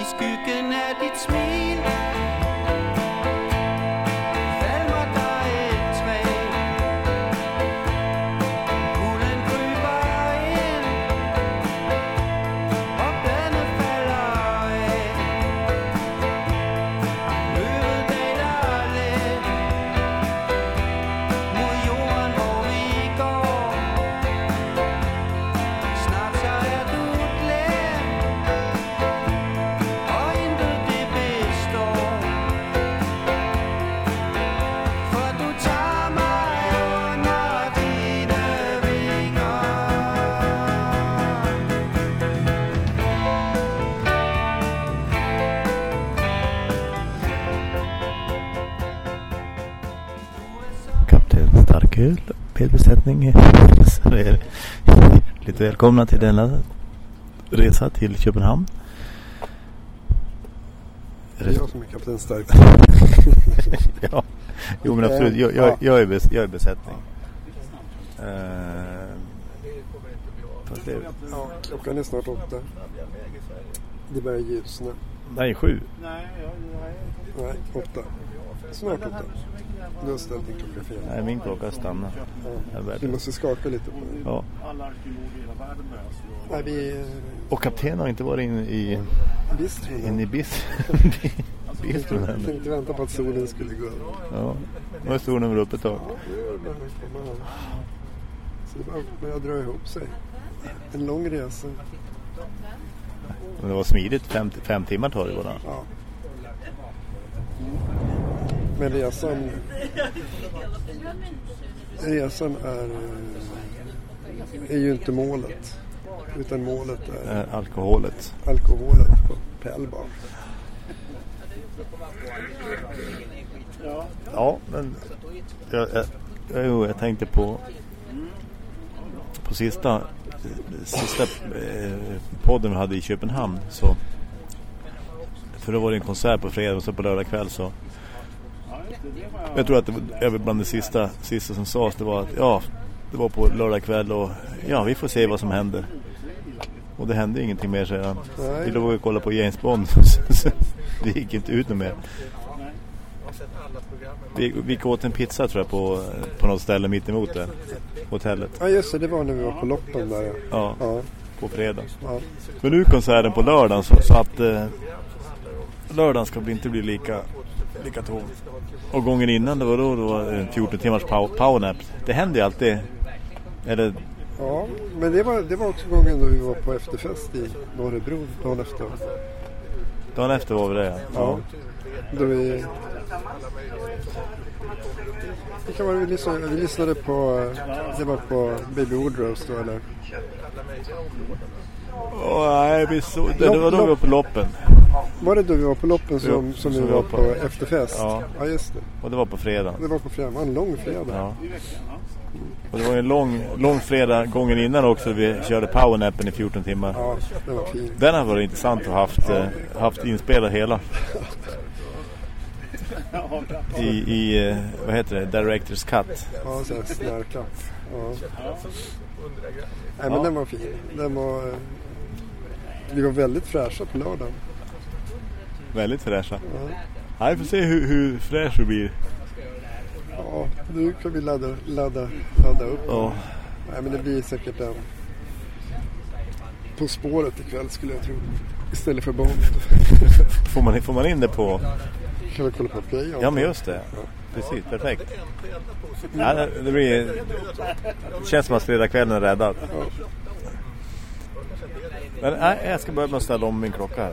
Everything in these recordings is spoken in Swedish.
I skyggen af dit smil. Kapten Starköl med besättning hälsar er lite välkomna till denna resa till Köpenhamn. Det är jag som är kapten Stark. ja, jo men absolut. Jag, jag, jag, är, bes, jag är besättning. Eh, fast det, Ja, klockan är snart åtta. Det börjar ljusna. är sju. Nej, åtta. Snart åtta. Du har ställt din klocka fel. Nej, min klocka stannar. Ja. Du måste skaka lite på den. Ja. Nej, vi... Och kapten har inte varit inne i, Bistron. in i bis, bistron Jag ännu. tänkte vänta på att solen skulle gå upp. Ja, nu är solen väl uppe ett tag. Så det bara börjar dra ihop sig. En lång resa. Men det var smidigt. Fem, fem timmar tar det bara. Ja. Men resan... Resan är, eh, är ju inte målet. Utan målet är Eh, alkoholet. alkoholen på Pellbar. Ja, men jag, jag, jag, jag tänkte på på sista sista eh, podden vi hade i Köpenhamn så för då var det en konsert på fredag och så på lördag kväll så jag tror att det var bland det sista, sista som sades det var att ja, det var på lördag kväll och ja, vi får se vad som händer. Och det hände ingenting mer sedan. Nej. Vi låg och kollade på James Bond. det gick inte ut något mer. Vi, vi gick åt en pizza tror jag på, på något ställe mitt emot det. Hotellet. Ja just det, det var när vi var på loppen där. Ja, Ja, på fredag. ja. Men nu konserten på lördagen så, så att eh, lördagen ska bli, inte bli lika, lika tom. Och gången innan det var då, då var det en 14 timmars pow, powernap. Det händer ju alltid. Eller ja men det var, det var också gången då vi var på efterfest i Norrebro dagen efter. dagen efter var vi det. Ja. Då vi... Det kan vara, vi, lyssnade, vi lyssnade på, det var på Baby Woodrose då eller? Åh, nej, vi så, det, det var då vi var på loppen. Var det då vi var på loppen som, Ja, som som vi var var på. på efterfest? Ja. ja just det. Och det var på fredag. Det var på fredag, det var en lång fredag. Ja. Och det var en lång, lång fredag gången innan också. Vi körde powernappen i 14 timmar. Ja, det var fint. Den har varit intressant att haft, eh, haft inspelat hela. I, i eh, vad heter det? Director's Cut. Ja, så här snärkat. Ja. Nej men Ja. den var fin. Den var... Vi var väldigt fräscha på lördagen. Väldigt fräscha. Ja. Ja, vi får se hur, hur fräsch du blir. Ja, nu kan vi ladda, ladda, ladda upp. Ja. Nej, men det blir säkert en På spåret ikväll skulle jag tro. Istället för Bond. Får man, får man in det på... Kan vi kolla på Play? Ja men just det. Precis, perfekt. Ja, det, blir... Det känns som att fredagskvällen är räddad. Men nej, jag ska börja med att ställa om min klocka här.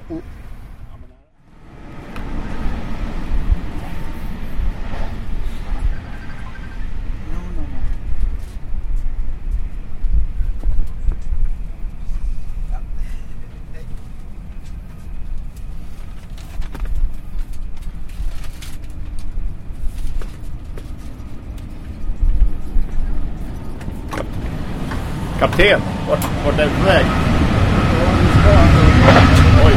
Kapten, vart, vart är du på väg? Oj.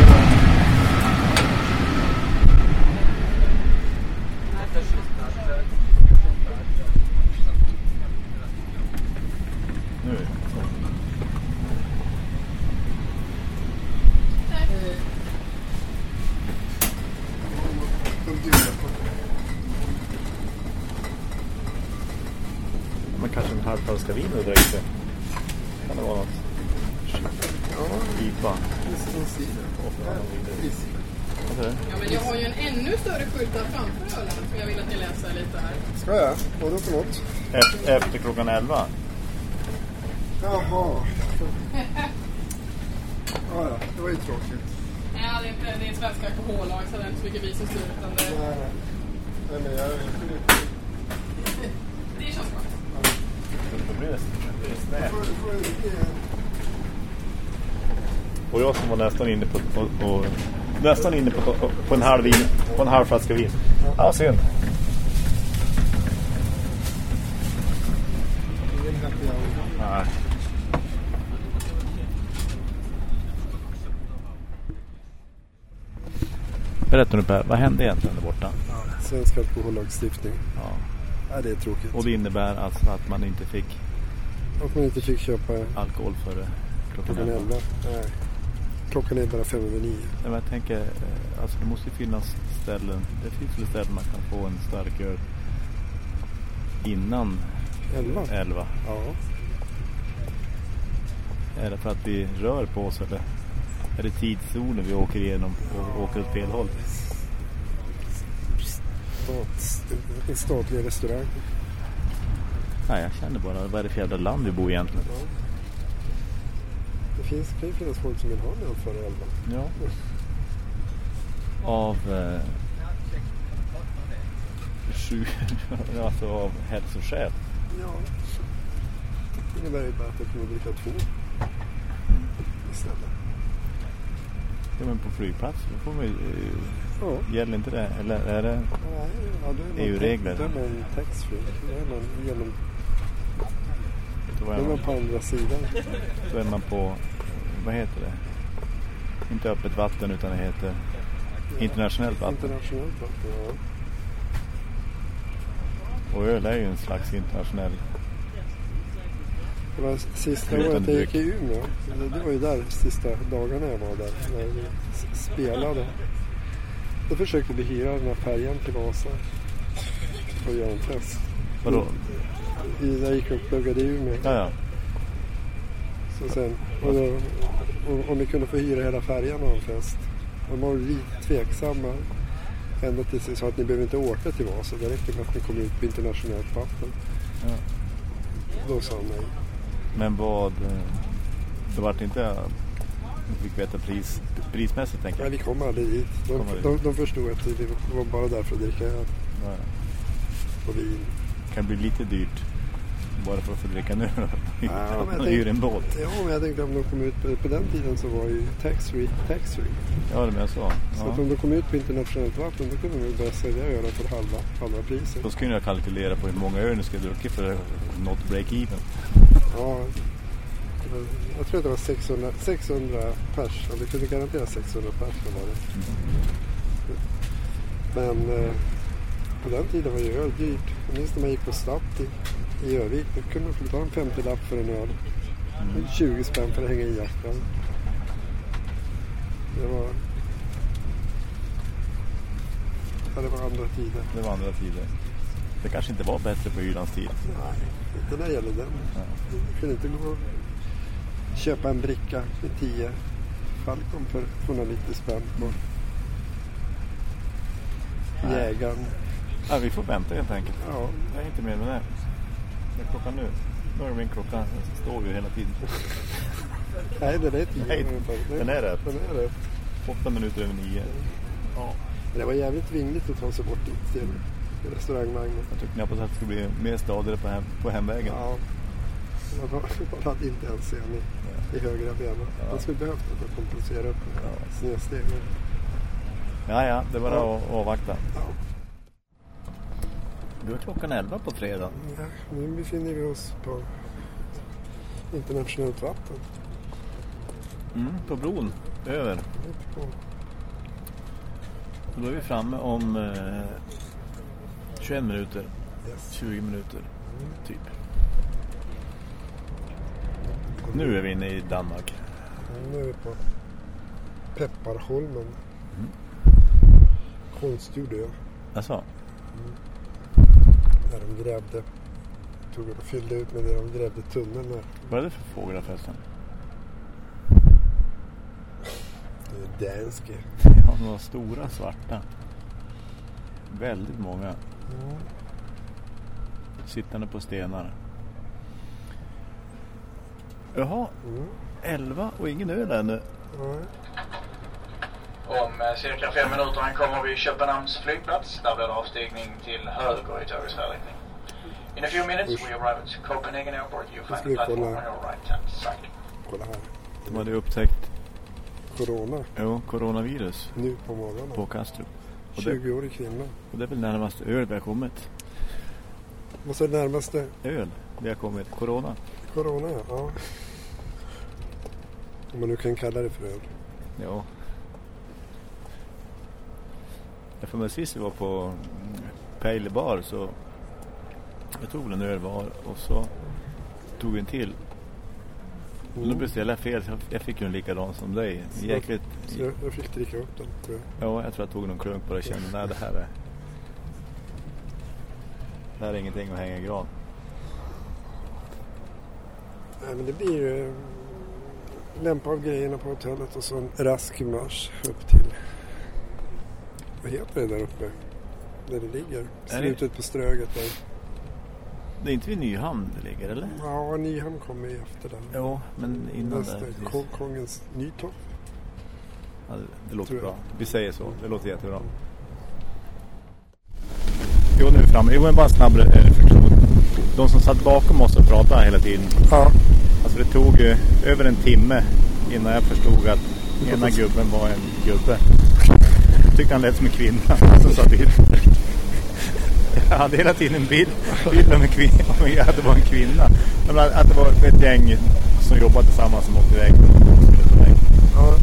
Nu. svenska vin och direkt. Kan det vara något? Ja, IPA. en sida. Is. Vad är det? Ja, men jag har ju en ännu större skylt där framför ölen som jag vill att ni läser lite här. Ska jag? Vadå för något? Efter, efter klockan 11. Jaha. Ja, ja, det var ju tråkigt. Nej, det är inte det är svenska alkohollag så det är inte så mycket vi som styr utan det, Nej, nej. Nej, men jag... det känns bra. Då blir det, det blir snävt. Får- får jag ge- Och jag som var nästan inne på, på, på nästan inne på, på, på en halv vin, på en halv flaska vin. Ja, synd. Nej. Berätta nu Per, vad hände egentligen där borta? Svensk alkohollagstiftning. Ja. Ja, det är tråkigt. Och det innebär alltså att man inte fick Att man inte fick köpa alkohol före klockan klockan 11. 11. Nej. Klockan är bara fem över nio. Men jag tänker, eh, alltså det måste ju finnas ställen, det finns väl ställen man kan få en stark öl innan 11? 11. Ja. Är det för att vi rör på oss eller är det tidszonen vi åker igenom och åker åt fel håll? Stat, en statlig restaurang. Nej, jag känner bara, vad är det för jävla land vi bor i egentligen? Ja. Det finns, kan ju finnas folk som vill ha en öl före 11. Ja. Av eh, sju, alltså av hälsoskäl. Ja. Det innebär ju bara att jag kommer att dricka två Mm. istället. Ja, men på flygplats, då får vi, eh, Ja. gäller inte det? Eller är det? Nej, ja, då är man, EU-regler. Man taxfree. Då är man, genom, Då är man man, på andra sidan. då är man på, vad heter det? Inte öppet vatten utan det heter internationellt vatten. Internationellt vatten, ja. Och öl är ju en slags internationell. Det var sista året jag gick i Umeå. Det, var ju där sista dagarna jag var där. När vi spelade. Då försökte vi hyra den här färjan till Vasa. Och göra en fest. Vadå? Jag gick och pluggade i Umeå. Ja, ja. Så sen, och då, och, om vi kunde få hyra hela färjan ha en fest. Och de var lite tveksamma. Ända tills jag sa att ni behöver inte åka till Vasa. Det räcker med att ni kommer ut på internationellt vatten. ja. Då sa de nej. Men vad... eh, Det vart inte... Vi fick veta pris, prismässigt tänker Nej, jag. vi kom aldrig dit. De, aldrig de, de förstod att vi var bara där för att dricka öl Ja, och vin. Det kan bli lite dyrt. Bara för att få dricka nu. Ja, men hyr en båt. Ja, men jag tänkte om de kom ut på, på den tiden så var ju taxfree taxfree. Ja, det menar så. Så att Ja. om de kom ut på internationellt vatten då kunde de börja sälja ölen för halva, halva priset. Då skulle jag kalkylera på hur många öl ni skulle druckit för något break-even. Ja, jag tror att det var 600, 600 pers. Ja, vi kunde garantera 600 pers. Var det. Men eh, på den tiden var ju öl dyrt. Jag minns när man gick på Statt i, Örvik. Då kunde man få betala en 50-lapp för en öl. 20 spänn för att hänga i jackan. Det var... Ja, det var andra tider. Det var andra tider. Det kanske inte var bättre på Yrlands tid. Nej, inte när det gäller den. Ja. Du kunde inte gå och köpa en bricka med 10 Falcon för 290 spänn på Nej. Jägaren. Ja, vi får vänta helt enkelt. Ja, Jag är inte mer med det. Vad är klockan nu? Nu är min klocka. Den står ju hela tiden. nej den är 10. Nej, den är rätt. Den är rätt. Åtta minuter över nio. Ja. Men det var jävligt vingligt att ta sig bort dit till restaurangvagnen. Jag tror knappast att det skulle bli mer stadigare på, hem, på hemvägen. Ja. Man hade inte ens en i, i högra benet. Ja. Man skulle behövt det för att kompensera upp Ja. snedstegen. Ja, ja, det var Ja. att avvakta. Ja. Du är klockan 11 på fredag. Ja, nu befinner vi oss på internationellt vatten. Mm, på bron. Över. Och då är vi framme om eh, 21 minuter. yes. 20 minuter, typ. Nu är vi inne i Danmark. Nu är vi på Pepparholmen. Mm. Konstgjord ö. Alltså, Där de grävde tog och fyllde ut med det de grävde tunneln med. Vad är det för fåglar förresten? Det är danske. Ja, de var stora svarta. Väldigt många. Mm. Sittande på stenar. Jaha, Mm. 11 och ingen öl ännu. Ja. Om eh, cirka fem minuter ankommer vi Köpenhamns flygplats. Där blir det avstigning till höger i tågets färdriktning. In a few minutes we arrive at Copenhagen Airport. You find the platform on your right hand side. Kolla här. De hade upptäckt Corona. jo, coronavirus Nu på morgonen. på Kastrup. Och det, 20-årig kvinna. och det är väl närmast öl vi har kommit. Vad sa det närmaste? Öl vi har kommit. Corona. Corona ja. ja. Om man nu kan kalla det för öl. Ja. Jag får med sist vi var på Pejle bar så jag tog väl en öl var och så tog en till. Mm. då beställde jag fel. Jag fick ju en likadan som dig. Jäkligt. Så jag, jag fick dricka upp den. tror jag. Ja, jag tror jag tog någon klunk på det och kände nej det här är det här är ingenting att hänga i gran. Nej men det blir ju lämpa av grejerna på hotellet och så en rask marsch upp till vad heter det där uppe? Där det ligger. det- Slutet på Ströget där. Det är inte vid Nyhamn det ligger eller? Ja, Nyhamn kommer ju efter där. Jo, men innan Nästa, där. precis. Ko- Kongens Nytorp. Ja, det, det låter bra. Vi säger så. Det låter jättebra. Jo, nu är vi framme. Jo, men bara en snabb eh, reflektion. De som satt bakom oss och pratade hela tiden. Ja, Alltså det tog ju över en timme innan jag förstod att ena gubben var en gubbe. Tyckte han lät som en kvinna som satt in. Jag hade hela tiden en bild, bild av en kvinna, att det var en kvinna. Att det var ett gäng som jobbade tillsammans som åkte iväg. ja.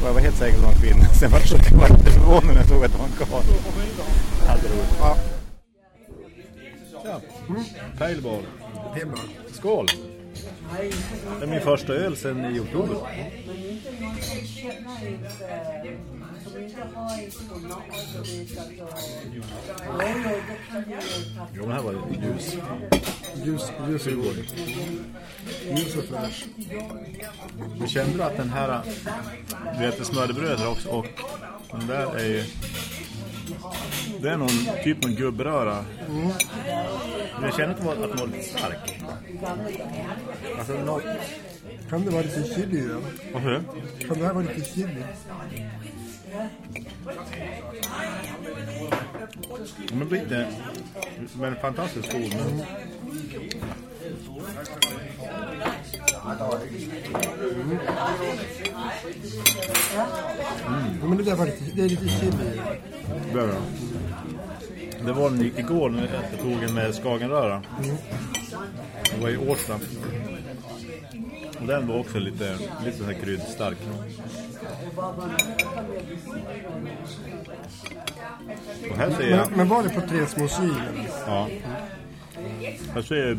Och jag var helt säker på att det var en kvinna. Sen var jag lite förvånad när jag såg att det var en karl. Hade roligt. ja. Ja. Pejlbal. Det är bra. Skål! Det är min första öl sedan i oktober. Jo, den här var ljus. Ljus, ljus och god. Ljus och fräsch. Men kände du att den här... Du äter smörrebröd också och den där är ju... Det är någon typ av gubbröra. Men jag kände att den var, att den var lite stark. Alltså något... Kan det vara lite chili i den? Varför? Kan det här vara lite chili? Men lite... Men fantastiskt god. Men... Ja, men det där var lite, det är lite chili. Bra. Det var den igår när jag tog en med skagenröra. Det var i Årsta. Och den var också lite, lite så här kryddstark. Och här ser jag... Men, men var det på Tre små syl? Ja. Jag ser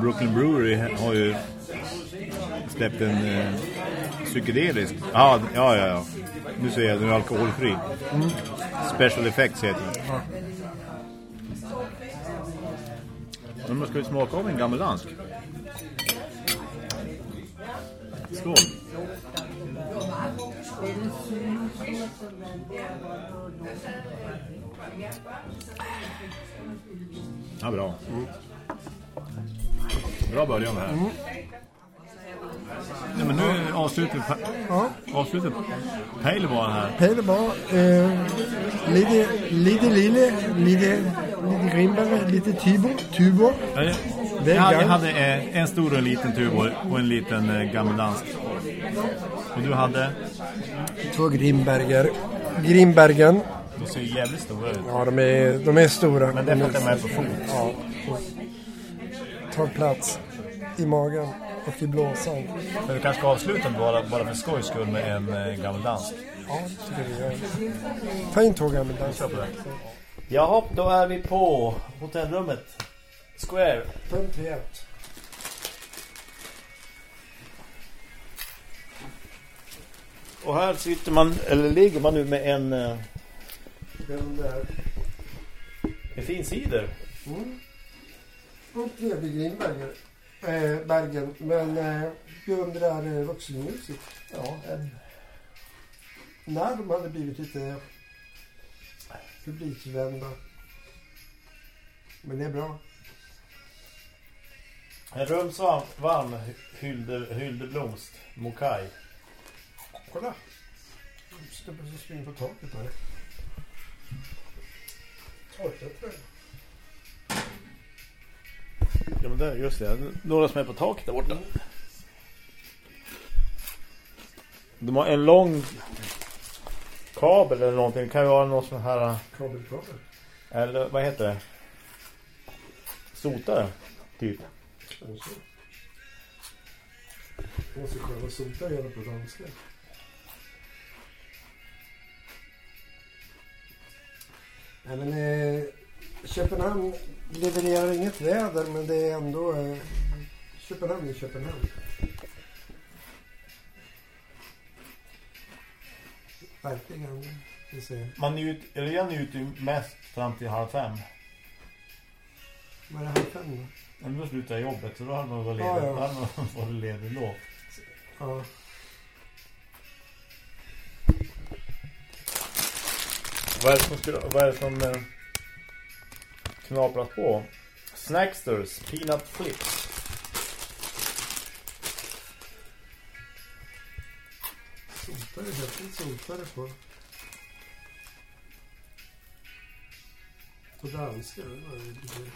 Brooklyn Brewery har ju släppt en eh, psykedelisk. Ah, ja, ja, ja. Nu ser jag den är alkoholfri. Special Effects heter den. Men man ska ju smaka av en gammal dansk. Skål. Ja, bra. Bra början här. Nej, men nu avslutar vi Ja, avslutar var här. Pelle var eh, lite, lite lille, lite, lite Grimberg, lite Tybor, Tubor. Jag, Det är jag, hade- jag hade eh, en stor och en liten tubor och en liten eh, gammeldansk. Och du hade? Två Grimberger. Grimbergen. De ser jävligt stora ut. Ja, de är, de är stora. Men det är för att de är på fot. Ja. Tar plats i magen och i blåsan. Men vi kanske ska avsluta bara, bara för skojs skull med en eh, gammeldansk. Ja, det tycker vi gör. Ta in två gammeldans. Jaha, då är vi på hotellrummet. Square. Punkt 1. Och här sitter man, eller ligger man nu med en, eh, Den där. en fin cider. Mm. Och trevlig Grimberger. Eh, Bergen, men eh, beundrar eh, vuxenmusik. Ja, en... När de hade blivit lite publikvända. Men det är bra. En rumsvarm varm hylde, hyldeblomst. Mokai. Kolla! Snubben som springer på taket här. Torkat tror jag. Ja men där, just det. Några som är på taket där borta. De har en lång kabel eller någonting. Det kan ju vara någon sån här... Kabelkabel. Eller vad heter det? Sotare, typ. Kanske. Måste själva sota hela på danska. Nej men eh, Köpenhamn levererar inget väder men det är ändå eh, Köpenhamn är Köpenhamn. Verkligen. Vi ser. Man njut, eller jag njuter ju mest fram till halv fem. Vad är det här fem då? Men då slutar jag jobbet så då hade man varit ledig, Ja, ja. Då hade man varit ledig då. Ja. Vad är det som, skulle, vad är det som knapras på? Snacksters, peanut flips. Sotare, häftigt sotare på. På danska. Det var lite...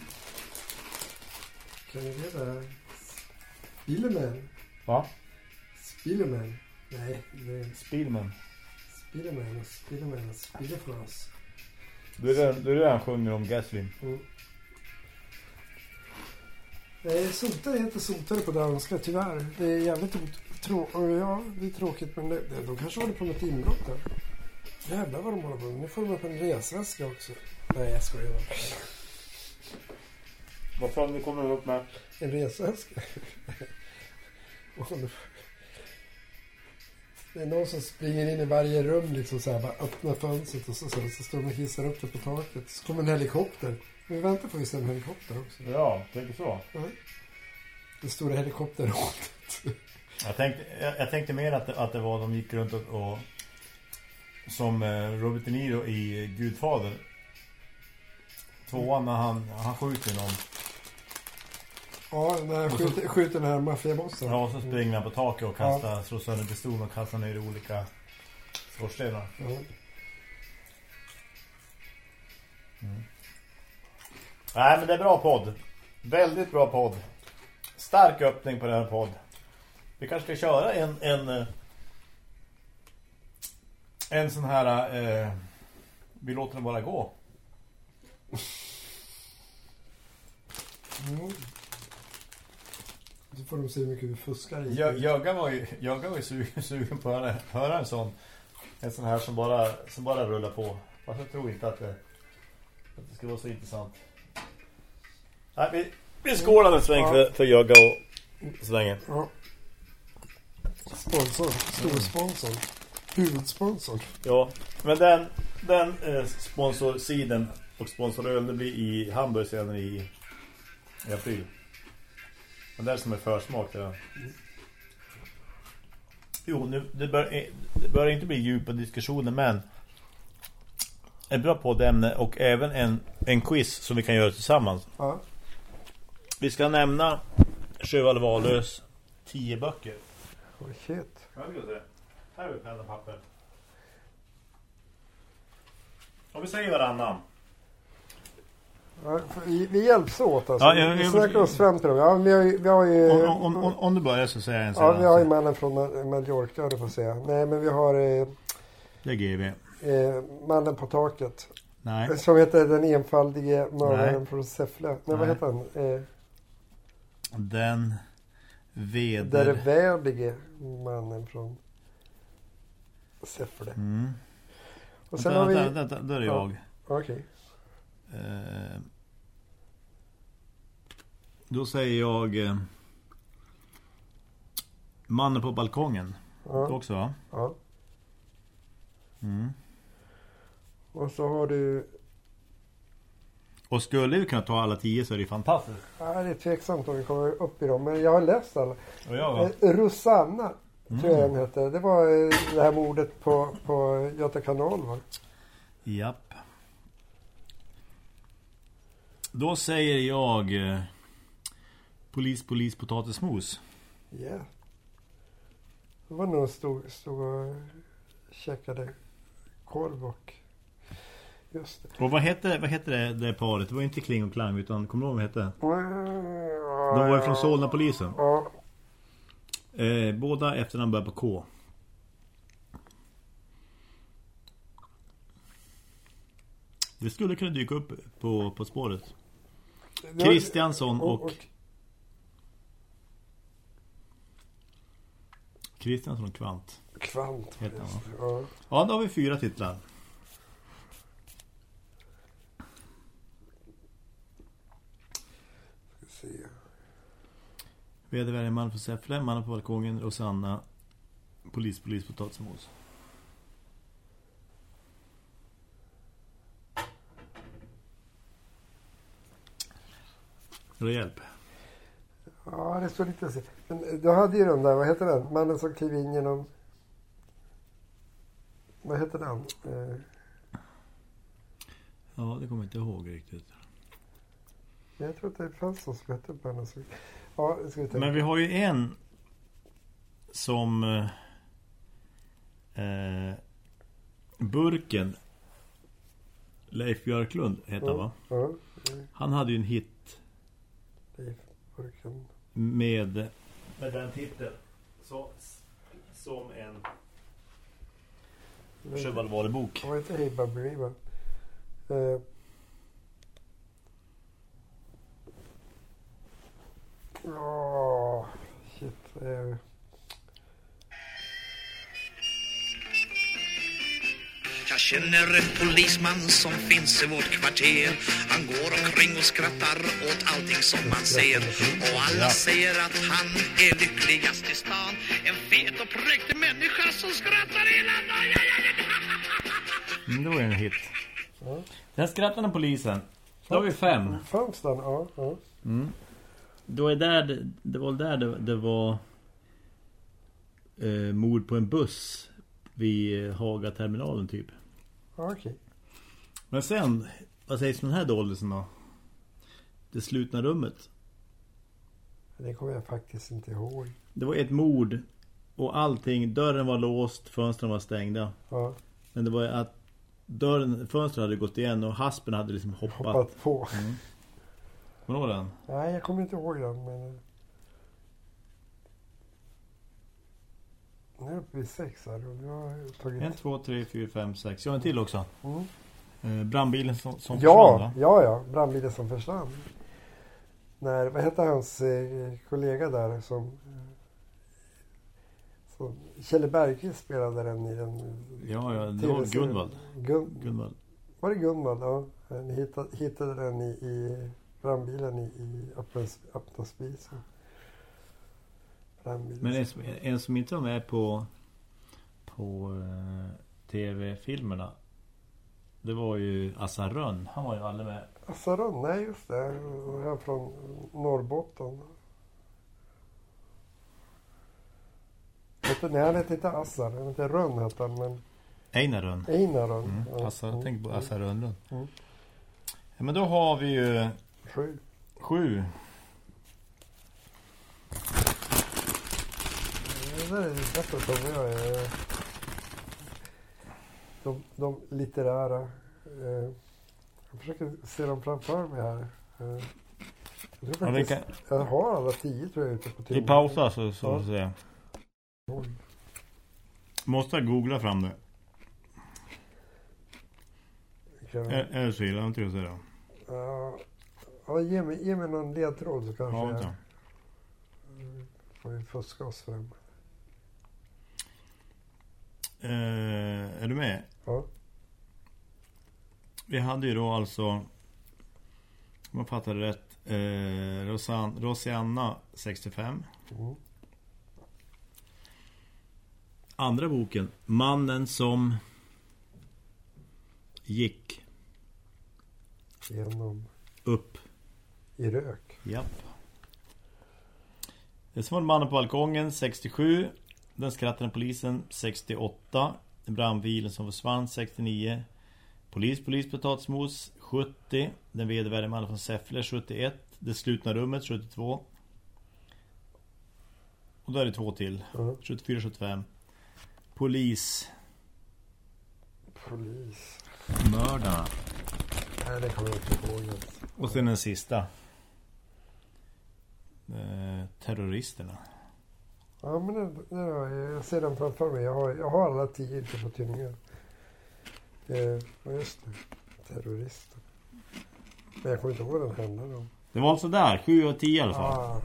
Kan ni det där? Spilleman. Va? Spilleman. Nej, det är Spielman. Spilleman. Spilleman. Du är redan, du redan sjunger om Gaslin. Mm. Nej, sotare heter sotare på danska, tyvärr. Det är jävligt trå- ja, det är tråkigt, men det, de kanske håller på med ett inbrott där. Jävlar vad de håller på med. Nu får de upp en resväska också. Nej, jag skojar bara. Vad fan ni kommer upp med? En resväska? Det är någon som springer in i varje rum liksom så här, bara öppnar fönstret och så, så, så står de och hissar upp det på taket. Så kommer en helikopter. Vi väntar på att en helikopter också. Ja, tänker så. Det stora helikopterrådet. Jag tänkte, jag, jag tänkte mer att, det- att det var de gick runt och, och som eh, Robert De Niro i Gudfader. Tvåan när han, han skjuter någon. Ja, när han skjuter, skjuter den här maffiabossen. Ja, och så springer han på taket och kastar, slår sönder pistolen och kastar ner i olika skorstenar. Ja. Nej, men det är bra podd. Väldigt bra podd. Stark öppning på den här podd. Vi kanske ska köra en en, eh, en sån här eh, vi låter den bara gå. Mm. Så får de se hur mycket vi fuskar i. Jö- Jögga var ju, Jögga var ju sugen, sugen på att höra, en sån en sån här som bara, som bara rullar på. Fast jag tror inte att det, att det ska vara så intressant. Nej, vi, vi skålar en sväng Ja. för, för Jögga och svängen. Ja. Sponsor. Stor sponsor. Huvudsponsor. Ja, men den, den eh, sponsorsiden och sponsoröl det blir i Hamburg sedan i, i april. Men det är som är försmak det. Jo, nu, det, bör, eh, det bör inte bli djupa diskussioner men ett bra poddämne och även en, en quiz som vi kan göra tillsammans. Ja. Vi ska nämna Sjövall Valös 10 böcker. Oh, shit. Vi gör det. Här har vi penna och papper. Om vi säger varannan. Vi, hjälps åt alltså. Ja, jag- vi snackar oss fram till dem. Ja, vi har ju... Vi har ju Om, om, om, om du börjar så säger jag en ja, vi har ju mannen från Ma- Mallorca, på att säga. Nej, men vi har eh, Det är GV. eh, mannen på taket. Nej. Som heter den enfaldige mördaren från Säffle. Nej, vad Nej. heter han? Eh, Den veder... Dervärdige mannen från Säffle. Mm. Och sen vänta, har vi... vänta, vänta, då är det Ja. jag. Okej. Eh, då säger jag... Eh, mannen på balkongen. Ja, också va? ja. Mm. Och så har du... Och skulle vi kunna ta alla tio så är det fantastiskt. Ja, det är tveksamt om vi kommer upp i dem. Men jag har läst alla. Och jag va? Eh, Rosanna tror jag den heter. Det var eh, det här mordet på, på Göta kanal va? Japp. Då säger jag eh, polis, polis, potatismos. Ja. Det var nog stod, stod och käkade korv och... Just det. Och vad hette, vad hette det, det paret? Det var inte Kling och Klang utan kommer du ihåg vad de hette? De var ju från Solna-polisen. Ja, Eh, båda efternamn börjar på K. Det skulle kunna dyka upp på, på spåret. Kristiansson och... Kristiansson och Kvant. Kvant. Heter han, just. Ja. Ja, då har vi fyra titlar. Ska se. Vedervärdig man för Säffle, mannen på balkongen, Rosanna, polis, polis, potatismos. Ha hjälp? Ja, det står lite så. Men eh, du hade ju den där, vad heter den? Mannen som klev in genom... Vad heter den? Eh, Ja, det kommer jag inte ihåg riktigt. jag tror att det fanns någon som hette Mannen som... Ja, ska vi. Men vi har ju en som eh, eh, Burken Leif Björklund heter han va? Ja, Han hade ju en hit burken. med med den titeln så, som en. Det var inte Hey Baberi, va? Eh. Åh, shit. Eh. Jag känner en polisman som finns i vårt kvarter Han går omkring och skrattar åt allting som man ser Och alla säger att han är lyckligast i stan En fet och präktig människa som skrattar hela dagen Mm, det var en hit. Den skrattande polisen. Då har vi fem. Fanns den? Ja. ja. Då är där, det, det var där det, det var eh, mord på en buss vid Haga-terminalen typ. Okej. Men sen, vad sägs om den här dålisen då? Det slutna rummet. Det kommer jag faktiskt inte ihåg. Det var ett mord och allting, dörren var låst, fönstren var stängda. Ja, Men det var att dörren, fönstren hade gått igen och haspen hade liksom hoppat. hoppat på. Kommer du ihåg den? Nej, jag kommer inte ihåg den. Men... Nu är jag uppe vid sex här och nu har jag tagit... En, två, tre, fyra, fem, sex. Jag har en till också. Mm. Eh, brandbilen som, som försvann, Ja, va? ja, ja. Brandbilen som försvann. När, vad hette hans eh, kollega där som... Eh, som Kjelle Bergqvist spelade den i den... eh, Ja, ja, det var. Gunvald. Gun, Gunvald. var det Gunvald? Ja. Han hittade, hittade den i, i brandbilen i, i öppna, öppna Brandbilen. Men en som, en som inte var med på på eh, tv-filmerna det var ju Assa Rönn. Han var ju aldrig med. Assaron, nej just det. Han från Norrbotten. Hette, nej, han hette inte Assar. Han hette Rönn hette han, men Einar Rönn. Einar Rönn. Mm. Ja, Assa, mm, tänk på mm, Assa Rönn. Mm. Ja, men då har vi ju Sju. sju. Där är därför som jag är... De, de litterära... Eh, jag försöker se dem framför mig här. Eh, jag, tror Ja, vi faktiskt, jag har alla tio tror jag ute på Vi timmen. pausar så, så Ja. att säga. Måste jag googla fram det. Kan- det så illa? Inte jag säga. Ja, ja, ge, mig, ge mig någon ledtråd så kanske Ja, jag vänta. får vi fuska oss fram. Eh, är du med? Ja. Vi hade ju då alltså om jag fattar det rätt eh, Rosan, Rosianna 65 Mm. Andra boken Mannen som gick Genom upp. I rök. Japp. Det som var mannen på balkongen 67. Den skrattade polisen 68. Brandbilen som försvann 69. Polis, polis, potatismos 70. Den vedervärdige mannen från Säffle 71. Det slutna rummet 72. Och då är det två till. Ja. 74, 75. Polis. Polis. Mördarna. Nej, det kommer jag inte ihåg. Och sen den sista. Eh, terroristerna. Ja, men det, det jag, ser den framför mig. Jag har, jag har alla tio ute på tidningen. Eh, ja, just det. Terrorister. Men jag kommer inte ihåg vad den handlar om. Det var alltså där, 7 och 10 i alla fall. Ah,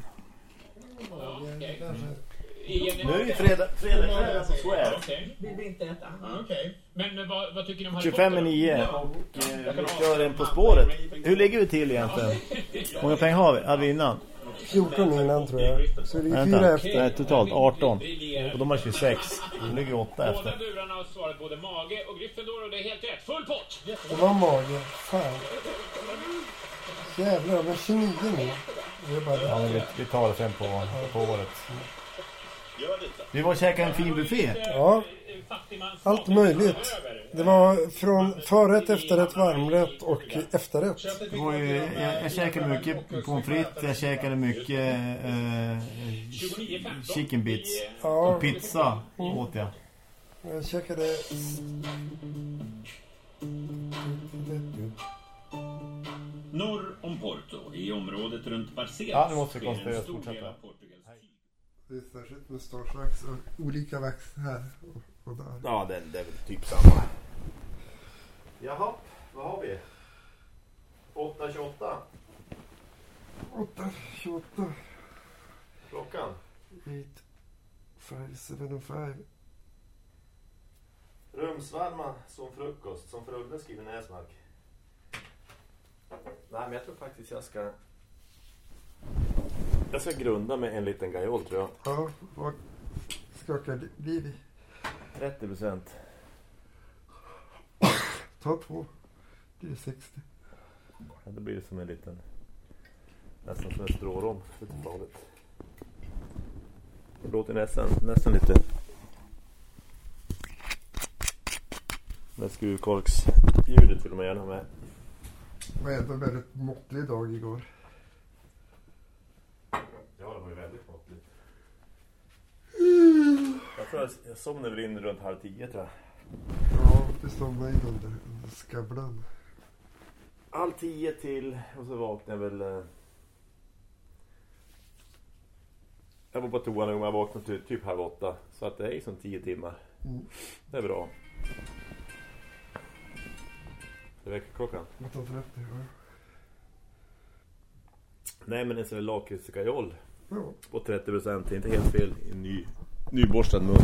Nu är det fredag, fredag kväll som så är. Okej. Vi vill inte äta. Ja, okej. Men eh, vad, vad tycker ni om Harry 25 Potter med då? 9 och eh, vi kör en På spåret. Hur ligger vi till egentligen? Hur många pengar har vi? Hade vi innan? 14 innan tror jag. Så det är fyra efter. nej, totalt 18. Och de har 26. Då ligger 8 Båda efter. burarna har svarat både mage och Gryffindor och det är helt rätt. Full pott! Det var mage. Fan. Jävlar, men 29 nu. Det är bara Ja, men vi, vi tar det sen på, på året. Vi var och käkade en fin buffé. Ja, allt möjligt. Det var från förrätt, efterrätt, varmrätt och efterrätt. Det var ju, jag, jag käkade mycket pommes frites, jag käkade mycket eh, chicken bits. Ja, Och pizza åt jag. jag käkade... Norr om Porto, i området runt Barcelos, Ja, nu måste vi en oss, stor del av Portugals. Det är särskilt mustaschvax och olika vax här och, där. Ja, det, det är väl typ samma. Jaha, vad har vi? 8.28 8, 28, klockan. 8, 5, 7 och 5. Rumsvarma som frukost, som för Ulla skriver Näsmark. Nej, men jag tror faktiskt jag ska... Jag ska grunda med en liten gajol tror jag. Ja, vad skakar blir vi? 30 procent. Ta två. Det är 60. Ja, då blir det som en liten... Nästan som en strårom. Lite farligt. Det låter nästan, nästan lite... Med skruvkorksljudet vill man gärna ha med. Det var ändå en väldigt måttlig dag igår. Ja, det var ju väldigt måttligt. Jag tror jag, jag somnade väl in runt halv tio tror jag. Ja, det somnade in under, under skabblan. Halv tio till och så vaknade jag väl... eh, Jag var på toa när jag vaknade ty, typ halv åtta. Så att det är som tio timmar. Mm. Det är bra. Det väcker klockan. 19.30, ja. Nej men en sån här lakritsgajol ja. på 30 procent inte helt fel i en ny, nyborstad mun.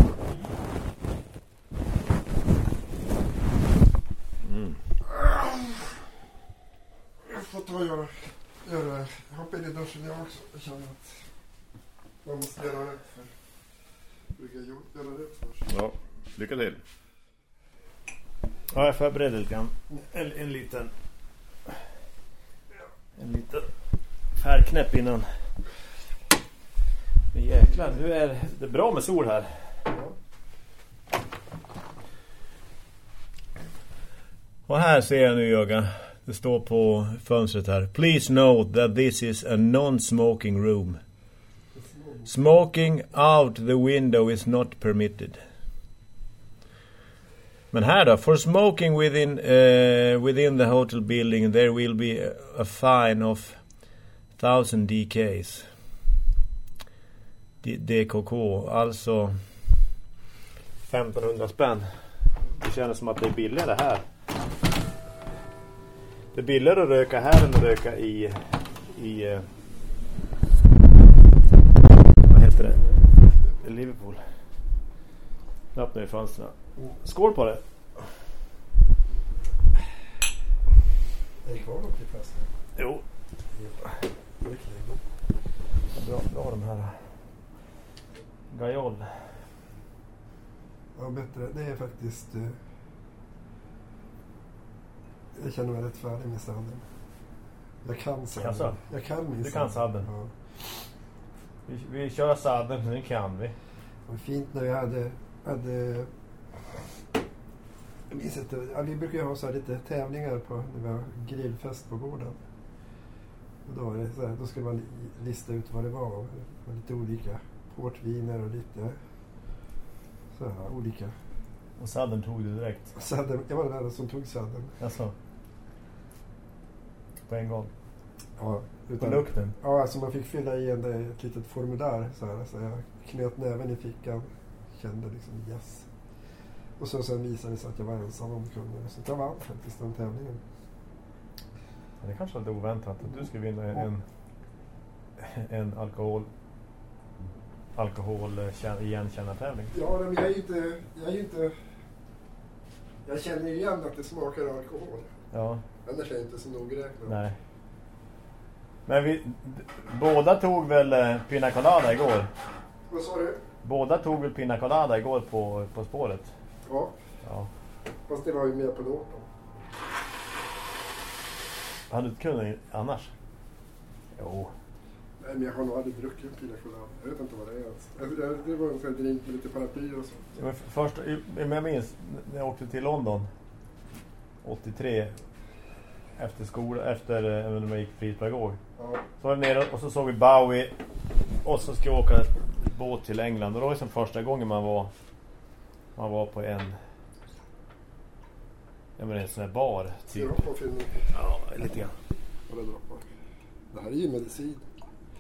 Mm. Jag får ta och göra, göra hoppa in i duschen jag också. Jag känner att man måste göra rätt för. Brukar jag göra rätt först. Ja, lycka till. Ja, jag förbereder lite grann. En, en liten... En liten färgknäpp innan. Men jäklar, nu är det bra med sol här. Och här ser jag nu Jöga. Det står på fönstret här. Please note that this is a non-smoking room. Smoking out the window is not permitted. Men här då, for smoking within uh, within the hotel building there will be a, a fine of 1000 DKs. DKK, alltså 1500 spänn. Det känns som att det är billigare här. Det är billigare att röka här än att röka i i eh, vad heter det? Liverpool. Nu öppnar vi fönstren. Skål på det. Är det kvar något i flaskan? Jo. Bra, bra de här. Gajol. Ja, bättre. Det är faktiskt... eh, Jag känner mig rätt färdig med stranden. Jag kan sadden. Jaså? Jag kan min Du kan sadden? Ja. Vi, vi kör sadden, nu kan vi. Det var fint när jag hade... hade jag minns inte. Ja, vi brukar ju ha så här lite tävlingar på, när vi har grillfest på gården. Och då, var det så här, då skulle man li- lista ut vad det var. Det var lite olika portviner och lite så här, olika. Och sadden tog du direkt. Sadden, jag var den enda som tog sadden. Jaså? På en gång? Ja, På lukten? Ja, alltså man fick fylla i en, ett litet formulär. Så, här, så jag knöt näven i fickan. Kände liksom yes. Och så sen visade det sig att jag var ensam om kunden. Så jag vann faktiskt den tävlingen. Det kanske var lite oväntat att du skulle vinna en, en alkohol alkohol eh, igenkännartävling. Ja, men jag är inte... Jag är inte... Jag känner ju igen att det smakar alkohol. Ja, Annars är jag inte så nogräknad. nej. Men vi, båda tog väl eh, Pina Colada igår? Vad sa du? Båda tog väl Pina Colada igår på, på spåret? Ja, Ja. fast det var ju mer på Norton. Hade du inte kunnat annars? Jo. Nej, men jag har nog aldrig druckit Pina Colada. Jag vet inte vad det är ens. Alltså, det- var en sån drink med lite paraply och så. Men först, men jag minns när jag åkte till London 83 efter skolan, efter eh, jag om jag gick fritpedagog. Ja. Så var vi nere och så såg vi Bowie och så ska vi åka båt till England och det var ju som första gången man var man var på en jag menar en sån här bar typ. Sirap på filmen. Ja, lite grann. Det här är ju medicin.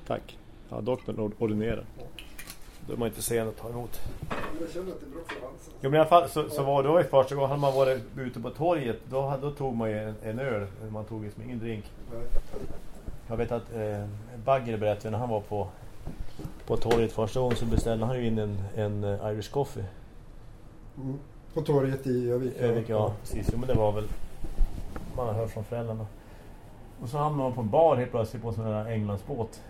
Tack. Ja, doktorn ordinerar. Då är man inte sen att ta emot. Jag känner att det är bra för halsen. Jo, men i alla fall så, så var det då i första gången hade man varit ute på torget då, då tog man ju en, en öl. Man tog liksom ingen drink. Jag vet att eh, Bagger berättade när han var på på torget första gången så beställde han ju in en, en eh, Irish coffee. Mm. På torget i Övik. Övik, ja. Precis, jo, men det var väl man har hört från föräldrarna. Och så hamnade man på en bar helt plötsligt på en sån där Englandsbåt.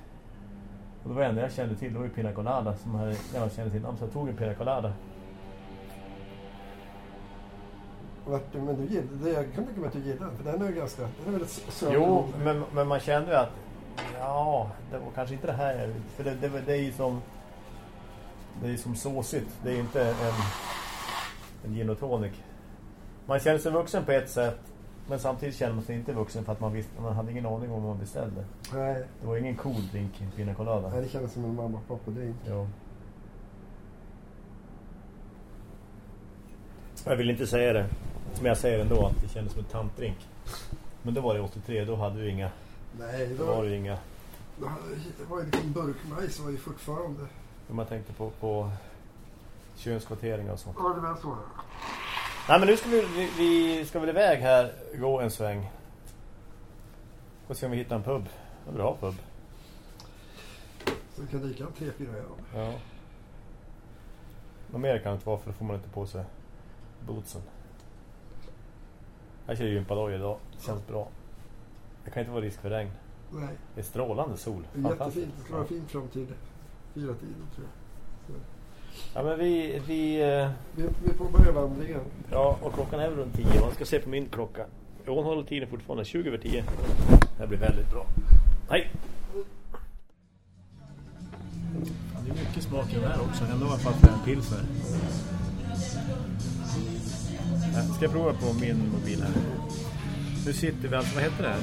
Och det var det enda jag kände till, det var ju Pina Colada som jag kände till så jag tog en Pina Colada. Men du gillar, det, jag kan tänka mig att du gillar den, för den är ganska, den är väldigt söt. Jo, men, men man kände ju att ja, det var kanske inte det här. För det, det, det är ju som det är ju som såsigt. Det är inte en, en gin och tonic. Man känner sig vuxen på ett sätt men samtidigt känner man sig inte vuxen för att man visste, man hade ingen aning om vad man beställde. Nej, Det var ingen cool drink, Pina Colada. nej, det kändes som en mamma och pappa drink. Jo. Jag vill inte säga det, men jag säger ändå att det kändes som en tantdrink. Men då var det 83, då hade du inga, Nej, då då, var det inga då, det var ju liksom burkmajs var ju fortfarande. Om man tänkte på, på könskvoteringar och sånt. Ja, det var så. Nej men nu ska vi, vi, vi ska väl iväg här, gå en sväng. Och se om vi hittar en pub. En bra pub. Så vi kan dricka en tre, fyra öl. Ja. Något mer kan det inte vara för då får man inte på sig bootsen. Jag kör gympadoj idag. Det känns bra. Det kan inte vara risk för regn. Nej, Det är strålande sol. jättefint. Det ska vara fint fram till fyra tiden tror jag. Ja men vi, vi eh, Vi, vi får börja vandringen. Ja, och klockan är väl runt 10. Man ska se på min klocka. Hon håller tiden fortfarande 20 över 10. Det här blir väldigt bra. Hej! Det är mycket smak i den här också. Ändå har jag fått en pilsner. Ska jag prova på min mobil här? Nu sitter vi alltså, vad heter det här?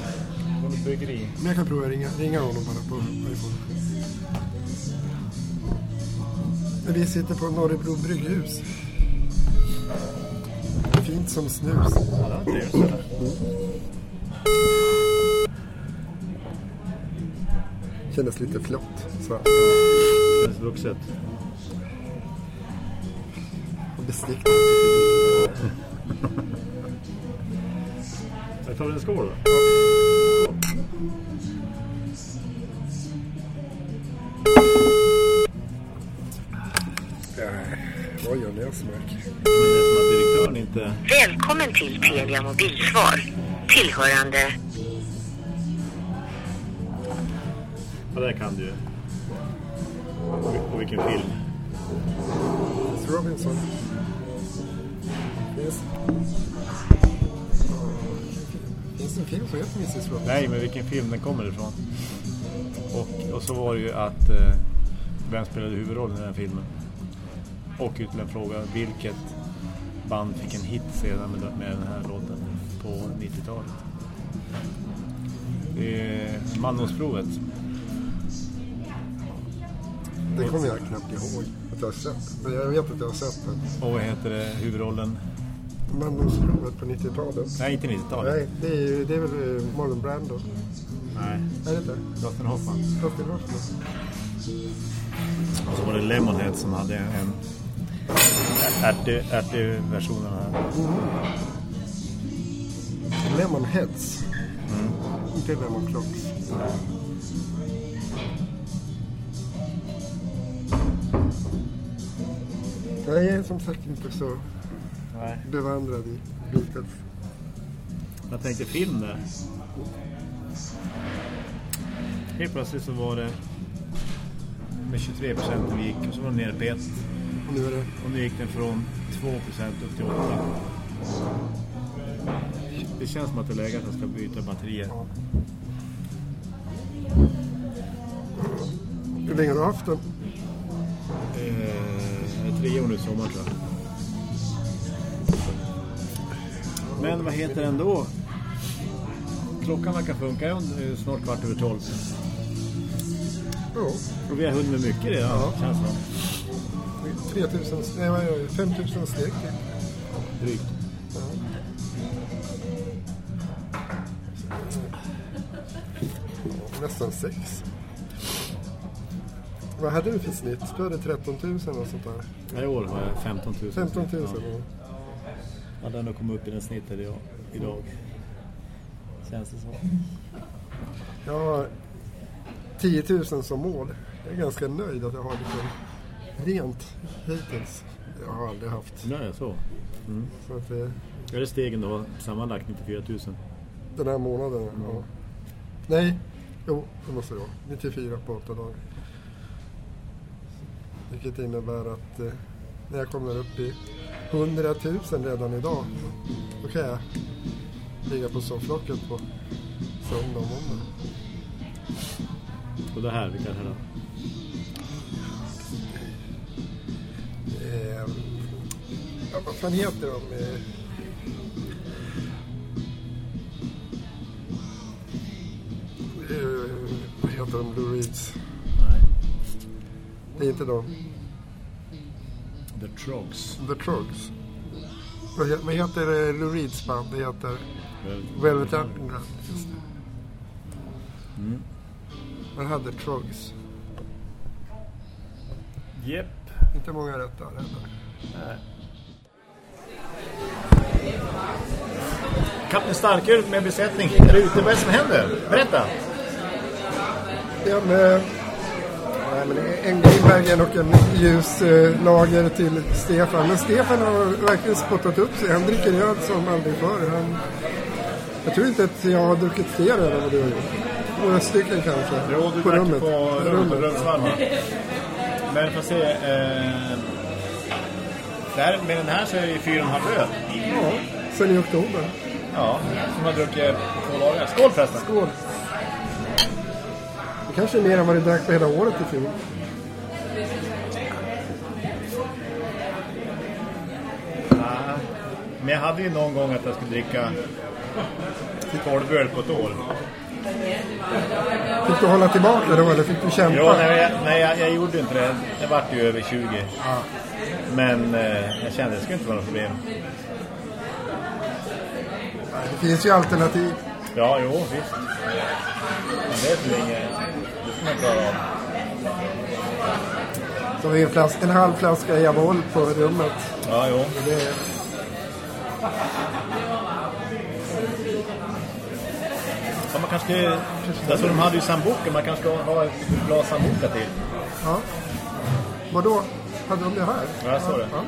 Bryggeri. Men jag kan prova ringa, ringa honom bara på iPhone. Vi sitter på Norrebro brygghus. Fint som snus. Ja, det var trevligt. där. Kändes lite flott. Så. Känns vuxet. Och bestick. Jag tar en skål då. Vad gör ni smak? Men det är som att inte... Välkommen till Telia mobilsvar. Tillhörande Ja, det kan du ju. Och, vilken film. Robinson. Finns. Det en film som heter Mrs Robinson. Nej, men vilken film den kommer ifrån. Och, och så var det ju att eh, vem spelade huvudrollen i den här filmen? Och ytterligare fråga, vilket band fick en hit sedan med, med den här låten på 90-talet? Det är Mannosprovet. Det kommer jag knappt ihåg att jag har sett. Men jag vet att jag har sett den. Och vad heter det, huvudrollen? Mandomsprovet på 90-talet. Nej, inte 90-talet. Nej, det är, ju- det är väl eh, Marlon Brando. Nej. Är det inte? Dustin Hoffman. Dustin Hoffman. Och så var det Lemonhead som hade en ärtig-versionen här. Lemonheads. Mm. Inte Lemon Clocks. Jag är som sagt inte så Nej. bevandrad i Beatles. Jag tänkte film där. Helt plötsligt så var det med 23 procent gick och så var den nere på 1. Och nu är det Och nu gick den från 2 procent upp till 8. Det känns som att det är läge att jag ska byta batterier. Hur länge har du haft den? Eh, tre år nu i sommar tror jag. Men vad heter den då? Klockan verkar funka, är snart kvart över tolv. Ja, Och vi har hunnit med mycket redan, Ja. känns det 3000, nej vad det? 5000 steg. Drygt. Ja. Nästan sex. Vad hade du för snitt? Du hade 13 000 och sånt där. I år har jag 15 000. 15 000. Ja. Ja. Ja, den har kommit upp i den snittet idag. idag. Känns det så. Jag har 10 000 som mål. Jag är ganska nöjd att jag har liksom rent hittills. Jag har aldrig haft. Nej, så. Mm. Så att det, Är det stegen då? Sammanlagt 94 000. den här månaden, ja. Nej, jo, det måste det vara. 94 på 8 dagar. Vilket innebär att eh, när jag kommer upp i 100 000 redan idag, då kan jag ligga på sofflocket på söndag och måndag. Och det här, vilka är det här då? Vad fan heter de? Eh, eh, vad heter de? Lou Reeds? Nej. Det är inte de. The Trogs. The Trogs. Vad, he- vad heter eh, Lou Reeds band? Det heter Velvet- Underground. Just det. Mm. Man hade Trogs. Japp. Inte många rätt där heller. Nej. Kapten Starköl med besättning är ute. Vad är det som händer? Berätta! En, eh, nej, men en Greenbergen och en ljus eh, lager till Stefan. Men Stefan har verkligen spottat upp sig. Han dricker öl som aldrig förr. Han, jag tror inte att jag har druckit fler öl än vad du har gjort. Några stycken kanske. Jo, du på rummet. på rummet va? Men får se. Eh, där, med den här så är det ju fyra och en halv öl. Ja, sen i oktober. Ja, som har druckit två dagar. Skål förresten! Skål! Det kanske är mer än vad du drack på hela året i fjol. Ja, Men jag hade ju någon gång att jag skulle dricka 12 öl på ett år. Fick du hålla tillbaka då eller fick du kämpa? Jo, nej, jag, nej jag, jag gjorde inte det. Det vart ju över 20. Men eh, jag kände att det skulle inte vara något problem. Det finns ju alternativ. Ja, jo, visst. Men det är för länge. Det ska man klara av. Så vi har en, flas- en halv flaska Javol på rummet. Ja, jo. Det är, Ja, man kanske. Alltså, de hade ju sambuca. Man kanske ska ha ett glas sambuca till. ja. Vadå? Hade de det här? Ja, jag såg det. Ja.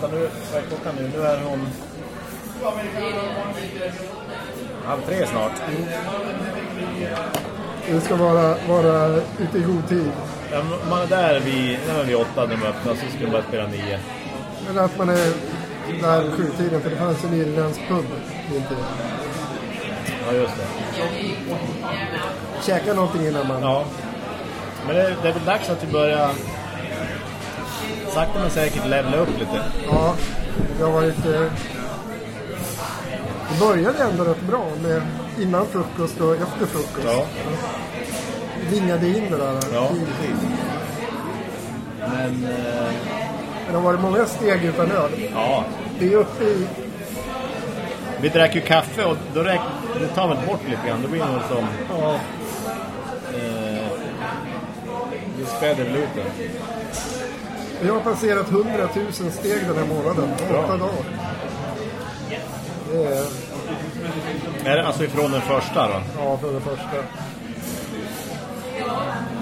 Vänta nu, vad är klockan nu? Nu är hon... Halv tre snart. Det ska vara, vara ute i god tid. Ja, man är där vid, är vid åtta när de öppnar så ska de börja spela nio. Men att man är där sjutiden för det fanns en irländsk pub inte. Ja, just det. Käka någonting innan man... Ja. Men det, det är väl dags att vi börjar sakta men säkert levla upp lite. Ja, det har varit... Eh, det började ändå rätt bra med innan frukost och efter frukost. Ja. Vingade in det där. Ja, precis. Men... Eh, Men det har varit många steg utan öl. ja. Vi är uppe i... Vi drack ju kaffe och då räck, det tar väl bort lite grann. Då blir det som... Ja, Eh, det späder väl ut det. Vi har passerat 100 000 steg den här månaden. Åtta dagar. Det är... Är det alltså ifrån den första då? Ja, för det första.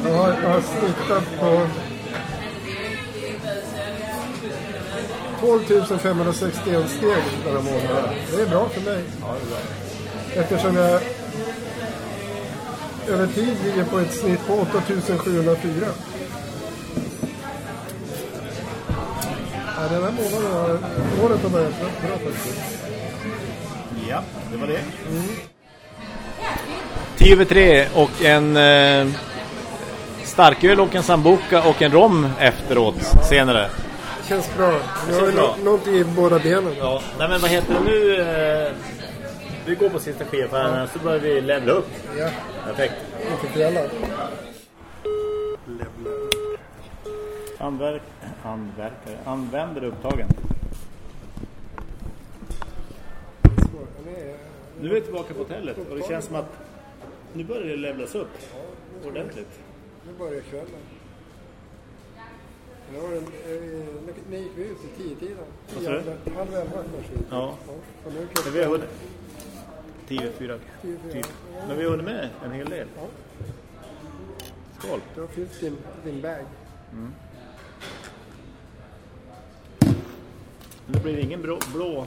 Jag har, jag har snittat på 12 561 steg den här månaden. Det är bra för mig. Eftersom jag över tid ligger på ett snitt på 8 704. Ja, den här månaden har året har börjat bra faktiskt. Ja, det var det. 10 över 3 och en eh, starköl och en sambuca och en rom efteråt senare. Känns bra. Nu har vi bra. nå- någonting i båda benen. Ja, nej men vad heter det nu? Eh, vi går på sista skivan så börjar vi levla upp. Ja, Perfekt. inte kvällar. Anverk, anverkare, använder upptagen. Nu är vi tillbaka på hotellet och det känns som att nu börjar det levlas upp ordentligt. Nu börjar kvällen. Det var eh, gick vi ut? I tio tiden? Vad sa du? Halv elva kanske. Ja. nu Men vi har hunnit... 10, 4, Tio, fyra. typ. Men vi har hunnit med en hel del. Ja. Skål. Har fyllt din, din bag. Nu blir det ingen blå, blå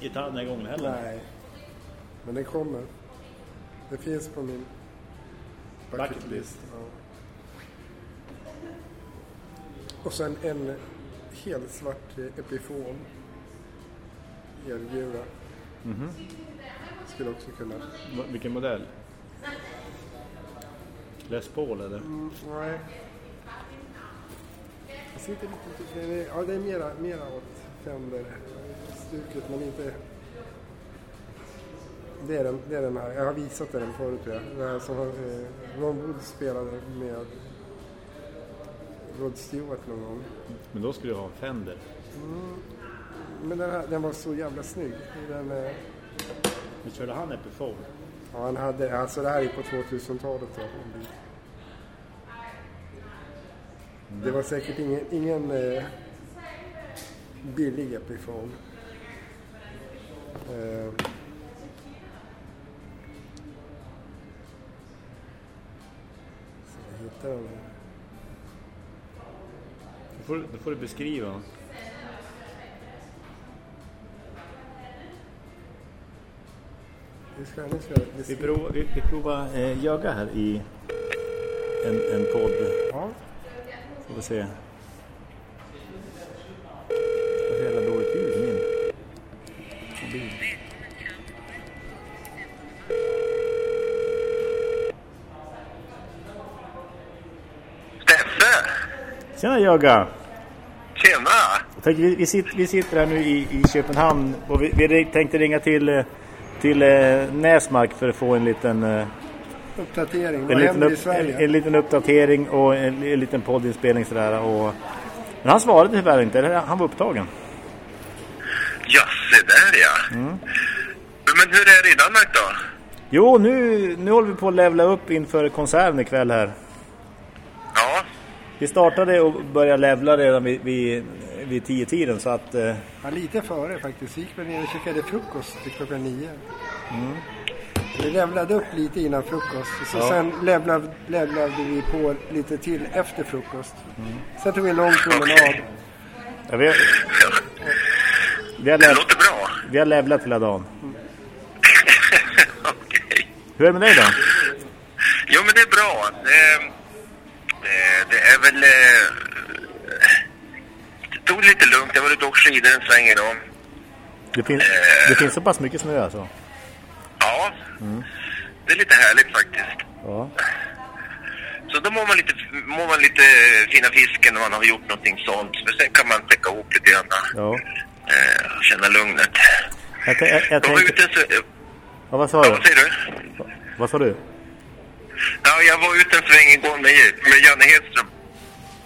gitarr den här gången heller. Nej. Men det kommer. Det finns på min bucket Bucket list. Ja. Och sen en helt svart eh, Epiphone. Elgula. Mhm. Skulle också kunna. Vilken modell? Les Paul eller? Mm, nej. Jag sitter lite... Ja, det är mera, mera åt Fender-stuket, men inte... Det är, den, det är den här. Jag har visat den förut, tror jag. Den här som eh, Ron Wood spelade med Rod Stewart någon gång. Men då skulle jag ha en Fender. Men den, här, den var så jävla snygg. Den, eh, Men körde han Epiphone? ja, han hade, alltså det här är på 2000-talet. Då. Det var säkert ingen, ingen eh, billig Epiphone. Eh, hittar den här. Då får, då får du beskriva. Nu ska, nu ska Vi provar, vi, vi provar eh, Jöga här i en, en podd. Ja. Får vi se. Jävla dåligt ljud i min mobil. Steffe! Tjena Jöga! Tjena! Jag tänkte, Vi, vi, sitter, vi sitter här nu i, i Köpenhamn och vi, vi tänkte ringa till, till eh, Näsmark för att få en liten, eh, Uppdatering. en, Vad liten, händer i upp, en, Sverige? en liten uppdatering och en, en liten poddinspelning sådär. Och, men han svarade tyvärr inte, han var upptagen. Se där ja. Mm. Men hur är det i Danmark då? Jo, nu, nu håller vi på att levla upp inför konserten ikväll här. Ja, Vi startade och började levla redan vid, vid, vid tio tiden så att... Eh, Ja, lite före faktiskt. Vi gick väl ner och käkade frukost till klockan nio. mm. Vi levlade upp lite innan frukost. Så Ja. Sen levlade, levlade vi på lite till efter frukost. Mm. Sen tog vi en lång promenad. ja, vi, vi, har det låter bra. vi har levlat hela dagen. Hur är det med dig då? Jo, men det är bra. Det, det, det är väl... eh, tog det lite lugnt. Jag var ute och åkte skidor en sväng idag. Det, fin- det finns så pass mycket snö alltså? Ja, Mm. det är lite härligt faktiskt. Ja. Så då mår man lite, mår man lite fina fisken när man har gjort någonting sånt. Men sen kan man täcka ihop lite grann ja. Eh, känna lugnet. Jag, jag, jag, var tänkte... ute sväng... Ja, vad sa du? Vad säger du? Vad sa du? Ja, jag var ute en sväng igår med, med Janne Hedström.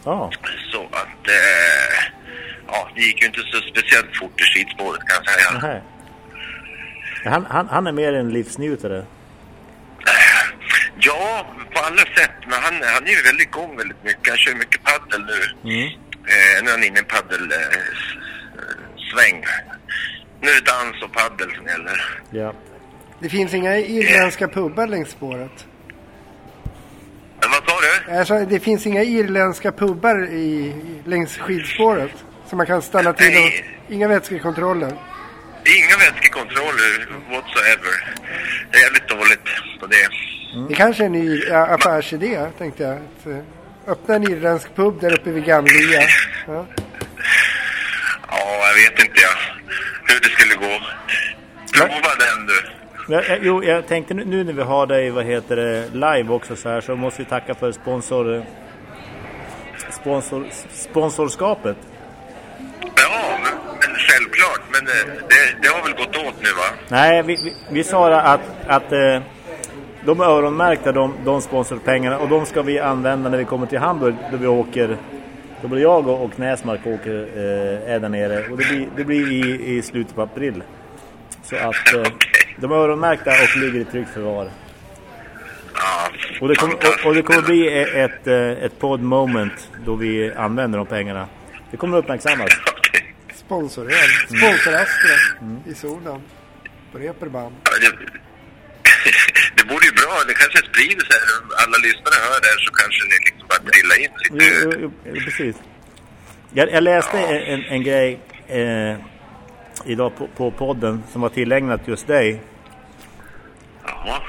Ja. Så att... Eh, ja, det gick ju inte så speciellt fort i skidspåret kan jag säga. Nähä. Han, han, han är mer en livsnjutare. Ja, på alla sätt. Men han, han är ju väldigt igång väldigt mycket. Han kör mycket paddel nu. Mm. Eh, nu är han inne i en paddelsväng. nu är det dans och paddel som gäller. Ja. Det finns inga irländska pubbar längs spåret. Men vad sa du? Alltså, det finns inga irländska pubbar i, längs skidspåret. Så man kan stanna till och... Inga vätskekontroller. Inga vätskekontroller whatsoever. Det är jävligt dåligt på det. Det kanske är en ny ja, affärsidé, tänkte jag. Att, eh, öppna en irländsk pub där uppe vid Gamlia. Ja. Ja, jag vet inte jag hur det skulle gå. Prova den du. Jo, jag tänkte nu, nu när vi har dig, vad heter det, live också så här så måste vi tacka för sponsor, sponsor, sponsorskapet. Ja, men, självklart. Men eh, det, det har väl gått åt nu va? Nej, vi, vi, vi sa att, att eh, de är öronmärkta, de, de sponsorpengarna, och de ska vi använda när vi kommer till Hamburg då vi åker då både jag och, Näsmark åker, eh, är där nere och det blir, det blir i, i slutet på april. Så att eh, de är öronmärkta och ligger i tryggt förvar. Och det, kommer, och, och det kommer bli e- ett, eh, ett podd moment då vi använder de pengarna. Det kommer uppmärksammas. Sponsoröl. Sponsorastra i solen. På Reeperbahn. Ja, det, vore ju bra. Det kanske sprider sig. Alla lyssnare hör det här så kanske det liksom bara trillar in Jo, jo, jo, precis. Jag, jag läste en, en grej eh, idag på, på podden som var tillägnat just dig. Ja.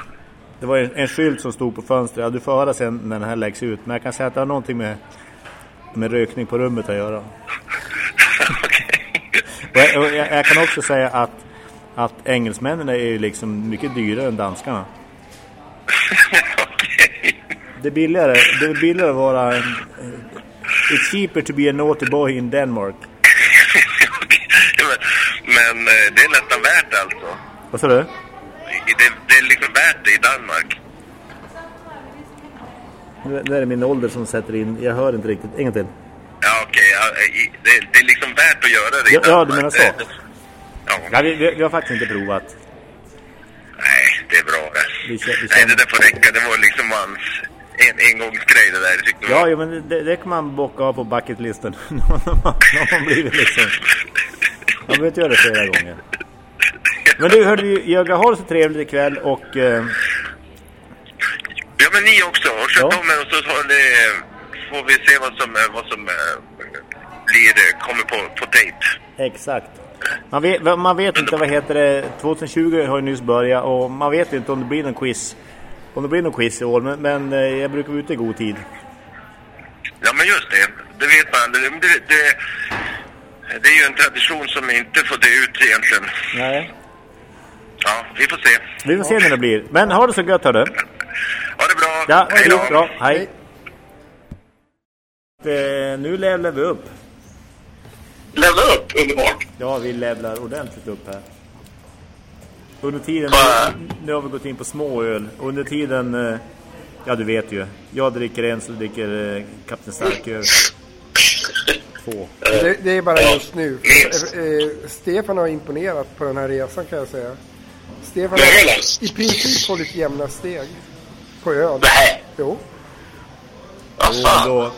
Det var en, en skylt som stod på fönstret. Ja, du får höra sen när den här läggs ut. Men jag kan säga att det har någonting med, med rökning på rummet att göra. jag, jag, jag kan också säga att, att engelsmännen är ju liksom mycket dyrare än danskarna. Det är billigare, det är billigare att vara en, It's cheaper to be a naughty boy in Denmark. Men eh, det är nästan värt alltså. Vad sa du? Det, det är liksom värt det i Danmark. Nu är det min ålder som sätter in. Jag hör inte riktigt. En gång till. Ja, okej. ja, i- det, det är liksom värt att göra det i Ja, ja, du menar så. Ja, vi, vi, vi har faktiskt inte provat. Det är bra det. Vi, vi Nej, det där får räcka. Det var liksom hans en, engångsgrej det där. Tyckte jag. Ja, ja, men det, det kan man bocka av på bucketlisten. När man blivit liksom... Man behöver inte göra det flera gånger. Men du, hörde du, Jögga, ha det så trevligt ikväll och... Eh, Ja, men ni också. Och sköt Ja. om er och så har ni, får vi se vad som, eh, vad som eh, blir, eh, kommer på, på tejp. exakt. Man vet, man vet inte, vad heter det, 2020 har ju nyss börjat och man vet inte om det blir någon quiz. Om det blir någon quiz i år, men, men eh, jag brukar vara ute i god tid. Ja, men just det. Det vet man. Det, det, det, det är ju en tradition som inte får dö ut egentligen. Nej. Ja, vi får se. Vi får se när det blir. Men ha det så gött, hördu. Ha det bra. Ja, Hej då. det bra. Hej. Eh, nu levlar vi upp. Levla upp, underbart. Ja, vi levlar ordentligt upp här. Under tiden, nu har vi gått in på små öl. Under tiden, eh, ja du vet ju. Jag dricker en så dricker eh, Kapten Starköl. Två. Det, det är bara just nu. Eh, Stefan har imponerat på den här resan kan jag säga. Stefan har i princip hållit jämna steg. På öl. Nej. Jo. Jo, då,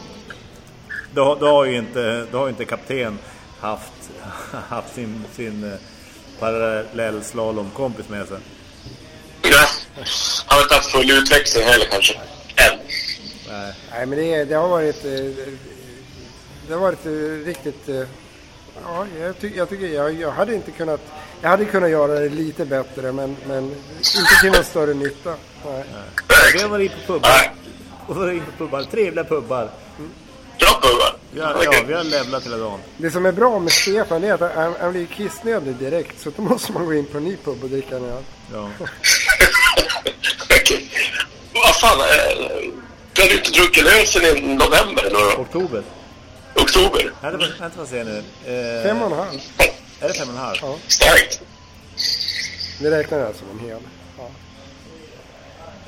då, då har ju inte, då har ju inte kapten haft, haft sin, sin eh, parallellslalomkompis med sig. Han har inte haft full utväxling heller kanske. Än. Nej. Nej men det, det har varit... eh, Det har varit eh, riktigt... Ja, jag, ty, jag tycker jag, jag hade inte kunnat... Jag hade kunnat göra det lite bättre men, men inte till någon större nytta. Nej. Vi har varit på pubbar. Och varit på pubbar. Trevliga pubbar. Pubbar. Ja, ja, vi har levlat hela dagen. Det som är bra med Stefan är att han, han blir kissnödig direkt. Så då måste man gå in på en ny pub och dricka en öl. Ja. Vad fan, eh, du ju inte druckit öl sedan i november eller? Oktober. Oktober? Nej, det var, vänta vad säger nu? Eh, Fem och en halv. Är det fem och en halv? Ja. Starkt. Vi räknar det här som en hel. Ja.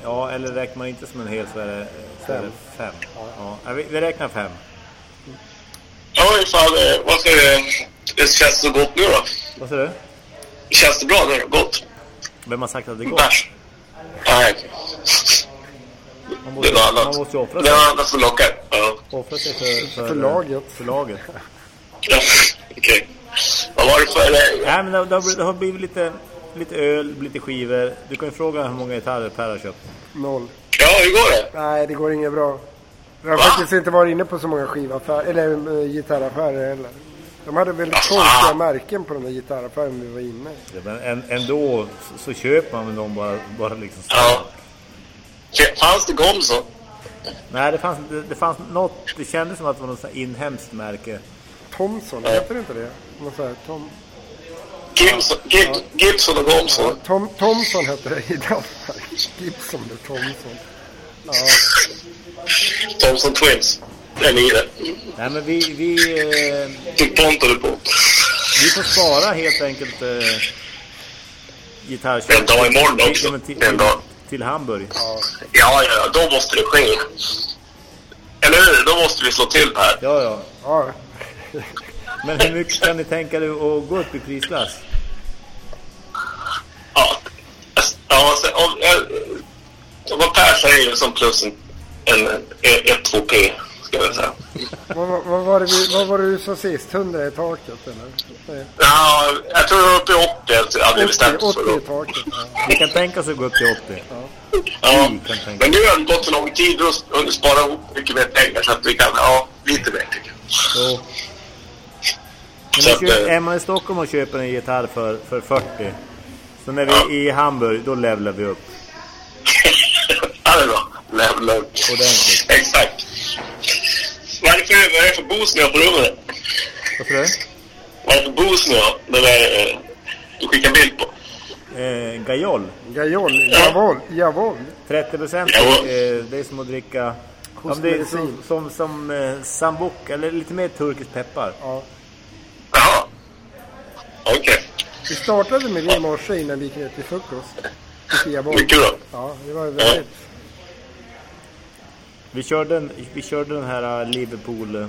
Ja, eller räknar man inte som en hel så är det, så är det Fem. fem. Ja. Ja, vi, vi räknar fem. Ja, ifall, eh, vad ska det, det känns så gott nu då? Vad säger du? Känns det bra nu då? Gott? Vem har sagt att det går? Bärs? Nej, Man det måste, är något man annat. måste ju offra Det sig. är något annat som lockar. Ja. Offra sig för, för, För laget. För laget. Ja, Okej. Vad var det för... Nej, men det, det, har, det har blivit lite, lite öl, lite skivor. Du kan ju fråga hur många gitarrer Per har köpt. Noll. Ja, hur går det? Nej, det går inget bra. Jag har Va? faktiskt inte varit inne på så många skivaffärer, eller äh, gitarraffärer heller. De hade väldigt konstiga märken på de där gitarraffären vi var inne i. Ja, Men en, ändå så, så köper man väl dem bara, bara liksom så. Ja. Fanns det Gomson? Nej, det fanns, det, det fanns något. Det kändes som att det var något sånt inhemskt märke. Thomson, heter det inte det? Något så här, Tom, Gibson, Gib, Gibson och Gomson? Tom, Thomson hette det i Danmark. Gibson och Thomson. Ja, Thomson Twins. Den är det. Nej, men vi, vi, Fick du på. vi får spara helt enkelt eh, gitarrköp. En dag imorgon också. Ja, men Till, En dag. till Hamburg. Ja, ja, då måste det ske. Eller hur? Då måste vi slå till här. Ja, ja. ja. Men hur mycket kan ni tänka er att gå upp i prisklass? Ja, ja alltså, om, jag, vad Per säger som plus en, en, en 1-2P, ska jag säga. Vad, vad, vad, var det vi, vad var det du sa sist? 100 i taket eller? Ja, jag tror det var uppe i 80 alltså, hade vi 80, bestämt oss 80 för. i taket. Ja. Vi kan tänka oss att gå upp till 80. Ja, tänka men nu har det gått så lång tid och och sparat ihop mycket mer pengar så att vi kan, ja, lite mer tycker jag. Men köper, eh, är man i Stockholm och köper en gitarr för, för 40. Så när vi är i Hamburg, då levlar vi upp. Ja, det. Level up. Ordentligt. Exakt. Vad är det för, vad är det för boost ni har på rummet? Vad säger du? Vad är det för boost ni har? Den där eh, du skickar bild på? Eh, Gajol. Gajol, javol, javol. 30 procent. Ja. Eh, det är som att dricka... Ja, det är som, som, som eh, sambok, eller lite mer turkisk peppar. Ja. Jaha. Okej. Vi startade med det i morse innan vi gick ner till frukost. Mycket bra. Ja, det var väldigt... Vi körde, vi körde den här eh, Liverpool... eh,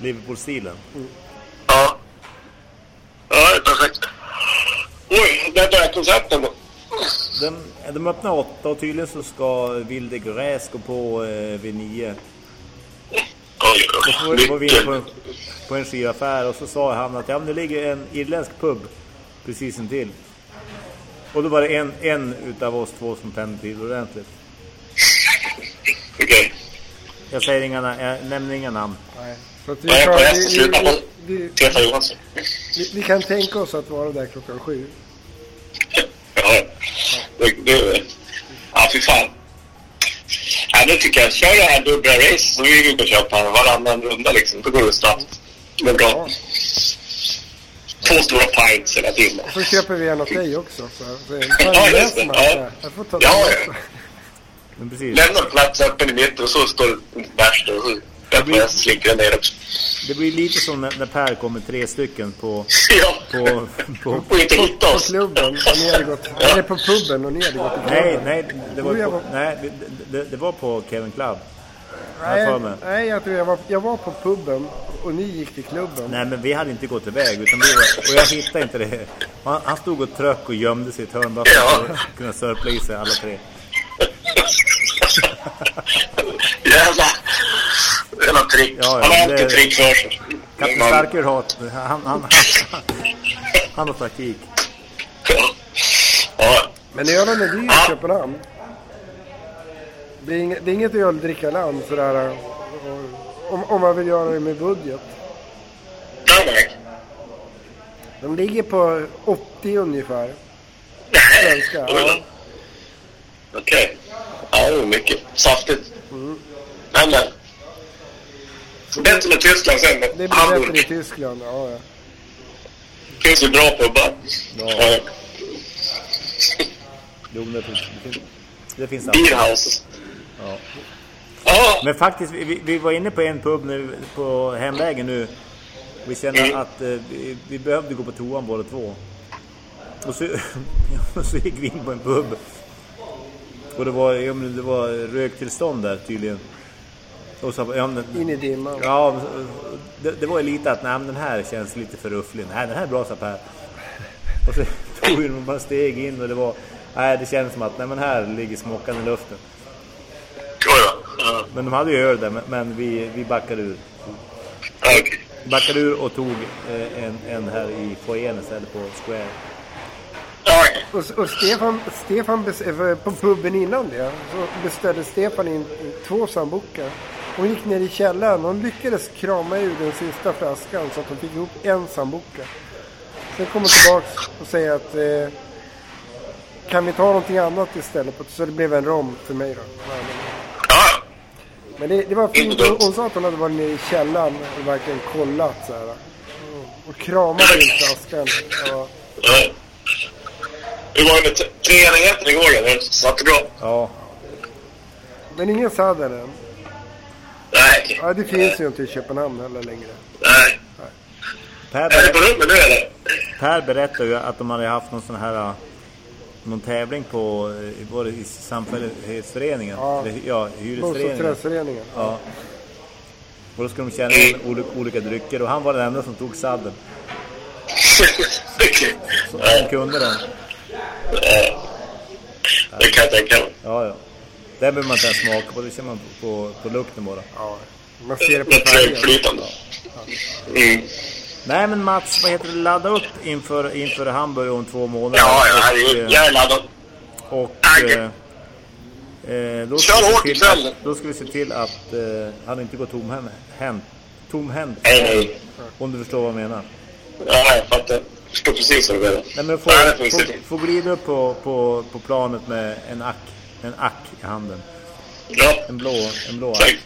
Liverpool-stilen. Ja. Ja, det är perfekt. Oj, där börjar konserten då. De, de öppnar åtta och tydligen så ska Vilde Gräs gå på eh, vid nio. Oj, var vi inne mycket. på en, på en skivaffär och så sa han att ja, men det ligger en irländsk pub precis intill. Och då var det en, en utav oss två som tände till ordentligt. Okej. Jag säger inga, na- jag nämner inga namn. Nej. Så att vi, Nej, på tar, hästen vi, Johansson. vi, vi kan tänka oss att vara där klockan sju. Ja, det, det, ja fy fan. Ja, nu tycker jag, kör det här dubbla race så vi brukar köpa varannan runda liksom. Då går det snabbt. Det är bra. Två stora pints hela tiden. Och så köper vi en åt dig också. Så, så en Ja, just det. Ja. Jag får ta Ja, den ja. Men precis. Lämna en plats öppen i mitten och så står det där. och så Jag får jag slinka den ner också. Det blir lite som när, när Per kommer tre stycken på... Ja. På, på, Och inte hitta På oss. klubben och ni hade gått... Eller på puben och ni hade gått nej, nej, det var, på, nej det, det, det var på Kevin Club. Nej, nej, jag tror jag var, jag var på puben och ni gick till klubben. Nej, men vi hade inte gått iväg. Utan vi var, och jag hittade inte det. Han, han stod och tröck och gömde sig i ett hörn bara för Ja. att kunna sörpla i sig alla tre. Jävla... Jävla trick. Ja, ja, Han har alltid trick för sig. Kapten Starker har... Han, han, han, han har taktik. Ja. Men ölen är dyr i Köpenhamn. Det är, inget, det är inget öl att dricka land sådär. och- Om, om man vill göra det med budget. Danmark? De ligger på 80 ungefär. Svenska. Ja. Okej. Ja, det är mycket. Saftigt. Mm. Men, men. Bättre med Tyskland sen. Det blir Hamburg. bättre i Tyskland. Ja, ja. finns ju bra pubbar. Ja. Jo, men det finns, det finns, det finns. Beerhouse. Ja. Men faktiskt, vi, vi var inne på en pub nu på hemvägen nu. Vi kände Mm. att eh, vi, vi behövde gå på toan båda två. Och så, och så gick vi in på en pub. Och det var, ja, men det var röktillstånd där tydligen. Och så, ja, men, In i dimman. Ja, det, det var ju lite att nej, den här känns lite för rufflig. Nej, den här är bra, sa Per. Och så tog bara steg in och det var... Nej, det kändes som att nej, men här ligger smockan i luften. Men de hade ju öl där, men, men vi, vi backade ur. Backade ur och tog eh, en, en här i foajén istället på Square. Och, och Stefan, Stefan eh, på puben innan det så beställde Stefan in två sambuca. Hon gick ner i källaren och hon lyckades krama ur den sista flaskan så att hon fick ihop en sambuca. Sen kom hon tillbaks och säger att eh, kan vi ta någonting annat istället? Så det blev en rom för mig då. Men det, det var fint. Hon, hon sa att hon hade varit nere i källaren och verkligen kollat så här. Och, och kramade in flaskan. Ja. Hur var det med treenigheten igår då? Satt det bra? Ja. Men ingen sadel än. Nej. Ja, det finns ju inte i Köpenhamn heller längre. Nej. Per, Är det på rummet nu eller? Per berättade ju att de hade haft någon sån här äh, någon tävling på var det i samfällighetsföreningen. Ja. Eller, ja hyresföreningen. Ja. Och då skulle de känna in olika, olika drycker och han var den enda som tog sadden. Så han kunde den. Det kan jag tänka mig. Ja, ja. Det behöver man inte ens smaka på, det känner man på, på, på lukten bara. Ja, man ser det på färgen. flytande. Mm. Nej men Mats, vad heter det? Ladda upp inför, inför Hamburg om två månader. Ja, ja, Och, eh, Jag är laddad. Och eh, eh, då, Kör ska vi hårt se till ikväll. att, då ska vi se till att eh, han inte går tomhänt. Hänt, tomhänt. Nej, nej. Om du förstår vad jag menar. Ja, jag fattar. Förstår precis vad du menar. Nej, men du Nej, får, får, får glida upp på, på, på planet med en ack, en ack i handen. Ja. En blå, en blå ack.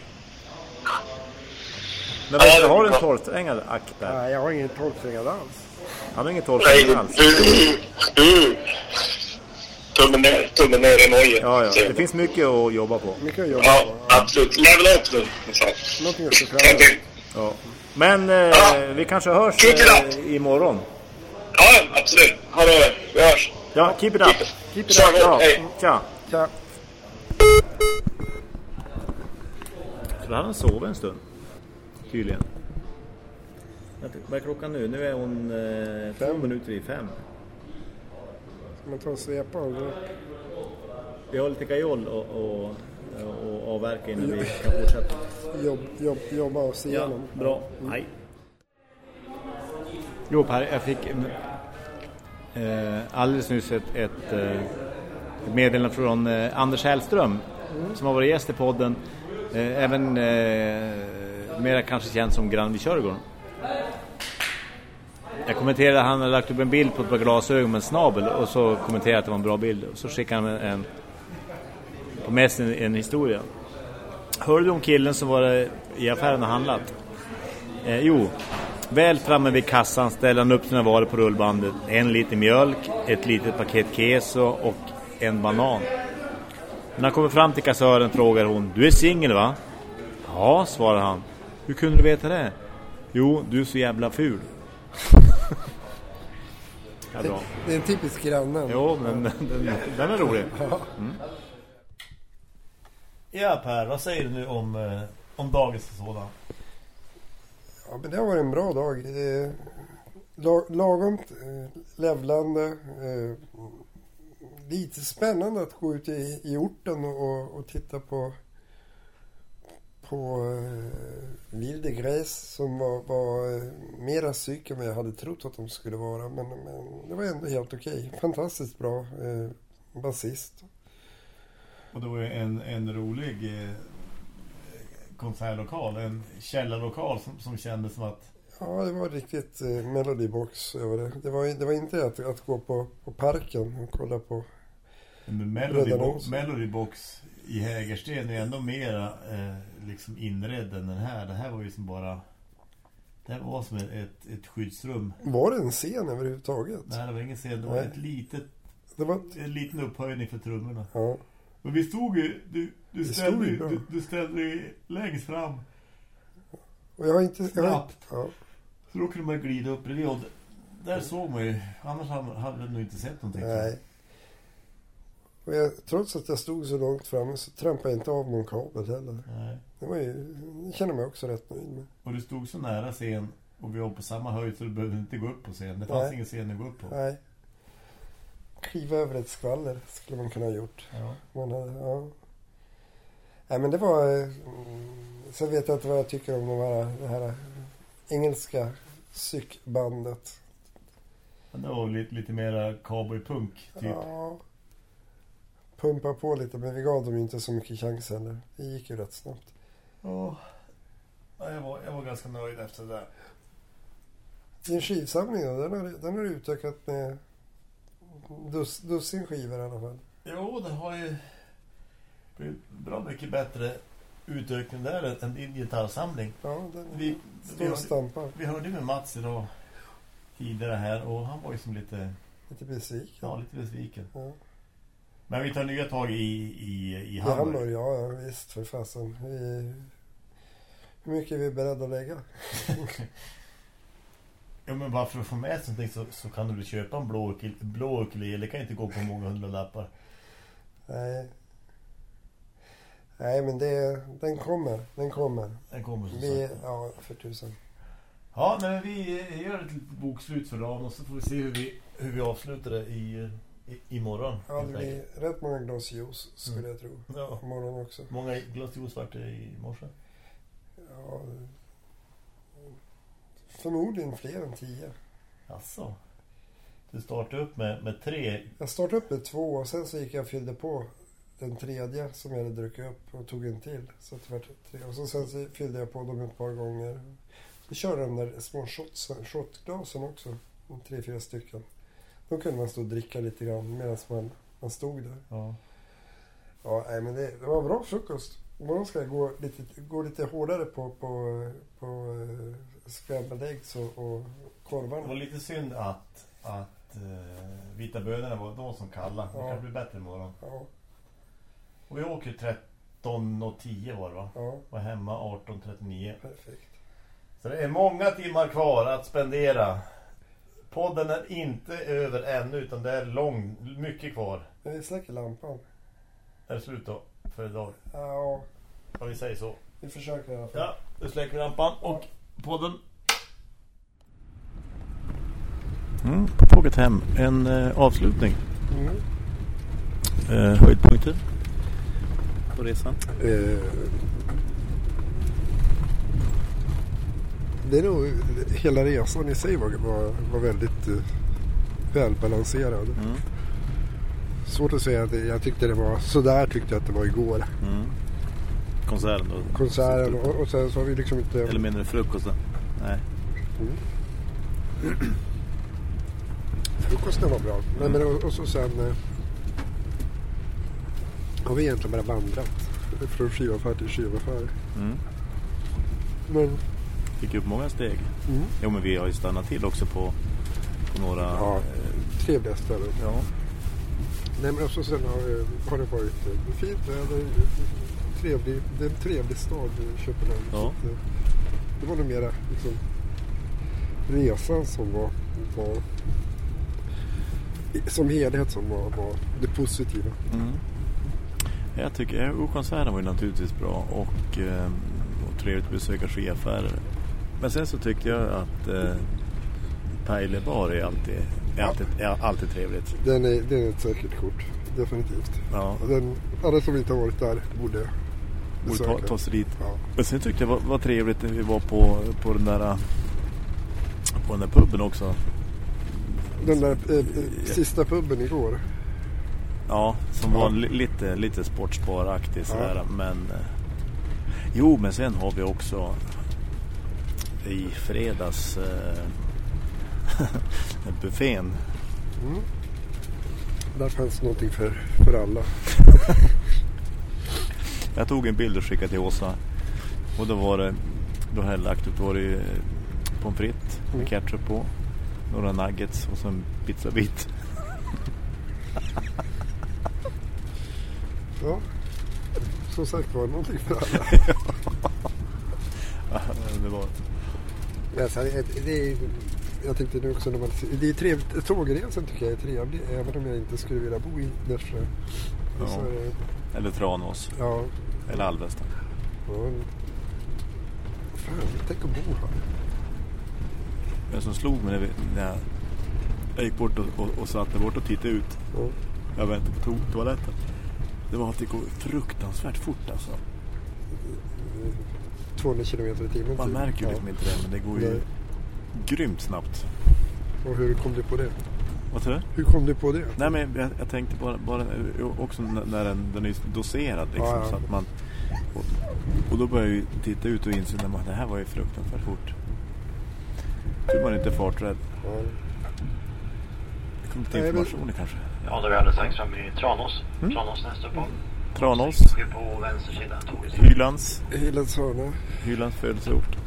Men Ja, du, har du en tolvsträngad ack där? Nej, jag har ingen tolvsträngad alls. Han har ingen tolvsträngad alls. mm, mm. Tummen ner, tummen ner i Norge. Ja, ja. Det finns mycket att jobba på. Mycket att jobba Ja, på. absolut. Level up nu. Någonting att se fram emot. Ja. Men eh, vi kanske hörs eh, imorgon. Ja, absolut. Ha det. Vi hörs. Ja, keep it up. Keep it Kör up. Ja, Hej. tja. Tja. Så då hade han sovit en stund. Tydligen. Vad är klockan nu? Nu är hon eh, två Fem. minuter i fem. Ska man ta och svepa och gå? Vi har lite gajol och, och, och avverka innan vi kan fortsätta. Jobb, jobb, jobba oss Ja, igenom. bra. Nej. Jo Per, jag fick eh, alldeles nyss ett, ett, eh, ett meddelande från eh, Anders Hellström som har varit gäst i podden. Eh, även eh, mera kanske känd som Grann vid Körgården. Jag kommenterade att han hade lagt upp en bild på ett par glasögon med en snabel och så kommenterade jag att det var en bra bild. Och så skickade han en, en på mest en, en historia. Hörde du om killen som var i affären och handlat? Eh, jo, väl framme vid kassan ställer han upp sina varor på rullbandet. En liter mjölk, ett litet paket keso och en banan. När han kommer fram till kassören frågar hon, du är singel va? Ja, svarar han. Hur kunde du veta det? Jo, du är så jävla ful. ja, bra. Det är en typisk grannen. Jo, men den, den är rolig. Ja. Mm. Ja Per, vad säger du nu om, eh, om dagens sådan? Ja, men det har varit en bra dag. Eh, lagom eh, levlande. Eh, lite spännande att gå ut i, i orten och, och titta på på eh, vilde gräs som var, var eh, mera psyk än vad jag hade trott att de skulle vara. Men, men det var ändå helt okej. Fantastiskt bra eh, basist. Och det var ju en, en rolig eh, konsertlokal, en källarlokal som, som kändes som att Ja, det var riktigt eh, Melody Box över det. Det var, det var inte att, att gå på, på parken och kolla på Men Bröderna Melody, i Hägersten är ändå mera eh, liksom inredd än den här. Det här var ju som bara... Det här var som ett, ett, ett skyddsrum. Var det en scen överhuvudtaget? Nej, det var ingen scen. Det var Nej. ett litet... Det var... En liten upphöjning för trummorna. Ja. Men vi stod ju... Du, du, ställde, ju du, du ställde ju längst fram. Och jag har inte... Jag har, ja. Så då kunde man glida upp bredvid. Och där såg man ju... Annars hade jag nog inte sett någonting. Nej. Och jag, trots att jag stod så långt framme så trampade jag inte av någon kabel heller. Nej. Det var ju... Jag känner mig också rätt nöjd med. Och du stod så nära scen och vi var på samma höjd så du behövde inte gå upp på scen. Det fanns Nej. ingen scen att gå upp på. Nej. Kliva över ett skvaller skulle man kunna ha gjort. Ja. Man hade, ja. Nej men det var... mm, Sen vet jag inte vad jag tycker om de här, det här engelska psykbandet. Det var lite, lite mera cowboypunk typ. Ja. Pumpa på lite men vi gav dem ju inte så mycket chans heller. Det gick ju rätt snabbt. Ja. Ja, Jag, var, jag var ganska nöjd efter det där. Din skivsamling då, den har, den har du utökat med dus, dussin skivor i alla fall. Jo, det har ju blivit bra mycket bättre utökning där än din gitarrsamling. Ja, den Vi, står och stampar. vi hörde med Mats idag tidigare här och han var ju som lite, Lite besviken. ja, lite besviken. Ja. Men vi tar nya tag i, i, i I Hamburg. Hamburg, ja, ja visst för fasen. Vi, hur mycket är vi beredda att lägga? Ja, men bara för att få med sig någonting så, så kan du väl köpa en blå, blå ukulele. Det kan inte gå på många hundra lappar. Nej. Nej, men det, den kommer. Den kommer. Den kommer som Vi, sagt. ja, för tusen. Ja, men vi gör ett litet bokslut för dagen och så får vi se hur vi, hur vi avslutar det i, i, imorgon. Ja, det blir rätt många glas juice skulle Mm. jag tro. Ja. Imorgon också. Många glas juice vart det i morse? Ja, förmodligen fler än tio. Alltså. Du startade upp med, med tre. Jag startade upp med två och sen så gick jag och fyllde på den tredje som jag hade druckit upp och tog en till. Så det var tre. Och så sen så fyllde jag på dem ett par gånger. Så körde de där små shotglasen också. Tre, fyra stycken. Då kunde man stå och dricka lite grann medan man, man stod där. Ja. Ja, nej, men det, det var bra frukost. Imorgon ska jag gå lite, gå lite hårdare på, på, på uh, scrambled eggs och, och korvarna. Det var lite synd att, att eh, vita bönorna var de som kalla. Det Ja. kan bli bättre imorgon. Ja, Och vi åker 13 och 10 var det va? ja, Och hemma 18.39. perfekt. Så det är många timmar kvar att spendera. Podden är inte över ännu utan det är lång, mycket kvar. Men vi släcker lampan. Är det slut då för idag? Ja, Ja, vi säger så. vi försöker i alla fall. Ja, nu släcker vi lampan och podden. Mm, på tåget hem. En eh, avslutning. Mm. Eh, höjdpunkter på resan. Eh, det är nog, hela resan i sig var, var, var väldigt eh, välbalanserad. Mm. Svårt att säga jag tyckte det var, sådär tyckte jag att det var igår. Mm. Konserten då? Konserten och, och sen så har vi liksom inte... Eller menar du frukosten? Nej. Frukosten var bra. Nej, men, och, och så sen eh, har vi egentligen bara vandrat från skivaffär till skivaffär. Mm. Men Fick upp många steg. Mm. Jo men vi har ju stannat till också på, på några... Ja. eh, trevliga ställen. ja. Nej men också sen har, eh, har det varit eh, fint väder. Trevlig, det är en trevlig stad Köpenhamn. Ja. Att, eh, det var nog mera liksom, resan som var, var som helhet som var, var det positiva. Mm. Jag tycker konserten var ju naturligtvis bra och, och trevligt att besöka skiaffärer. Men sen så tyckte jag att eh, Pejle bar är alltid, är alltid, är alltid trevligt. Den är, den är ett säkert kort, definitivt. Ja. Den, alla som inte har varit där borde Borde ta, ta sig dit. Ja. Men sen tyckte jag var, var trevligt när vi var på, på den där på den där puben också. Den där eh, eh, sista puben igår. Ja, som Ja. var li, lite, lite sportsparaktig sådär. Men eh, jo, men sen har vi också i fredags eh, buffén. Mm. där fanns någonting för, för alla. Jag tog en bild och skickade till Åsa. Och då var det, då hade jag lagt då var det ju pommes frites med ketchup på. Några nuggets och så en pizzabit. Ja, som sagt var någonting för alla. Ja, det var... Ja, så här, det är, jag tänkte nu också när man, det är trevligt, tågresan tycker jag är trevlig även om jag inte skulle vilja bo i Nässjö. Ja. Det- Eller Tranås. Ja. Eller Alvesta. Ja. Fan, tänk att bo här. Det som slog mig när, vi, när jag, jag gick bort och, och, och satte bort och tittade ut. Ja. Jag väntade på to- toaletten. Det var att det går fruktansvärt fort alltså. 200 kilometer i timmen. Man typ. märker ju Ja. liksom inte det, men det går ju Nej. Grymt snabbt. Och hur kom du på det? Vad sa du? Hur kom du på det? Nej men jag, jag tänkte bara, bara eh, också när den, den är doserad liksom, Ja, ja. så att man och, och då börjar jag ju titta ut och inse att det här var ju fruktansvärt fort. Tur man inte är farträdd. Ja. Det Nej, men- informationer kanske. Ja, då är vi alldeles strax framme i Tranås. Mm. Tranås nästa på. Tranås. På vänster sida. Hylands. Hylands hörna. Hylands födelseort.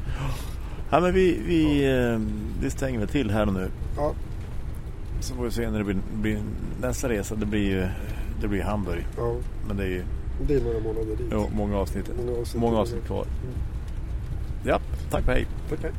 Ja men vi, vi, eh, vi stänger väl till här och nu. Ja. Så får vi se när det blir, blir nästa resa. Det blir ju det blir Hamburg. Ja. Men det är ju Det är några månader dit. jo, många avsnitt. Många avsnitt. Många avsnitt kvar. Ja, tack och hej. Tack, hej.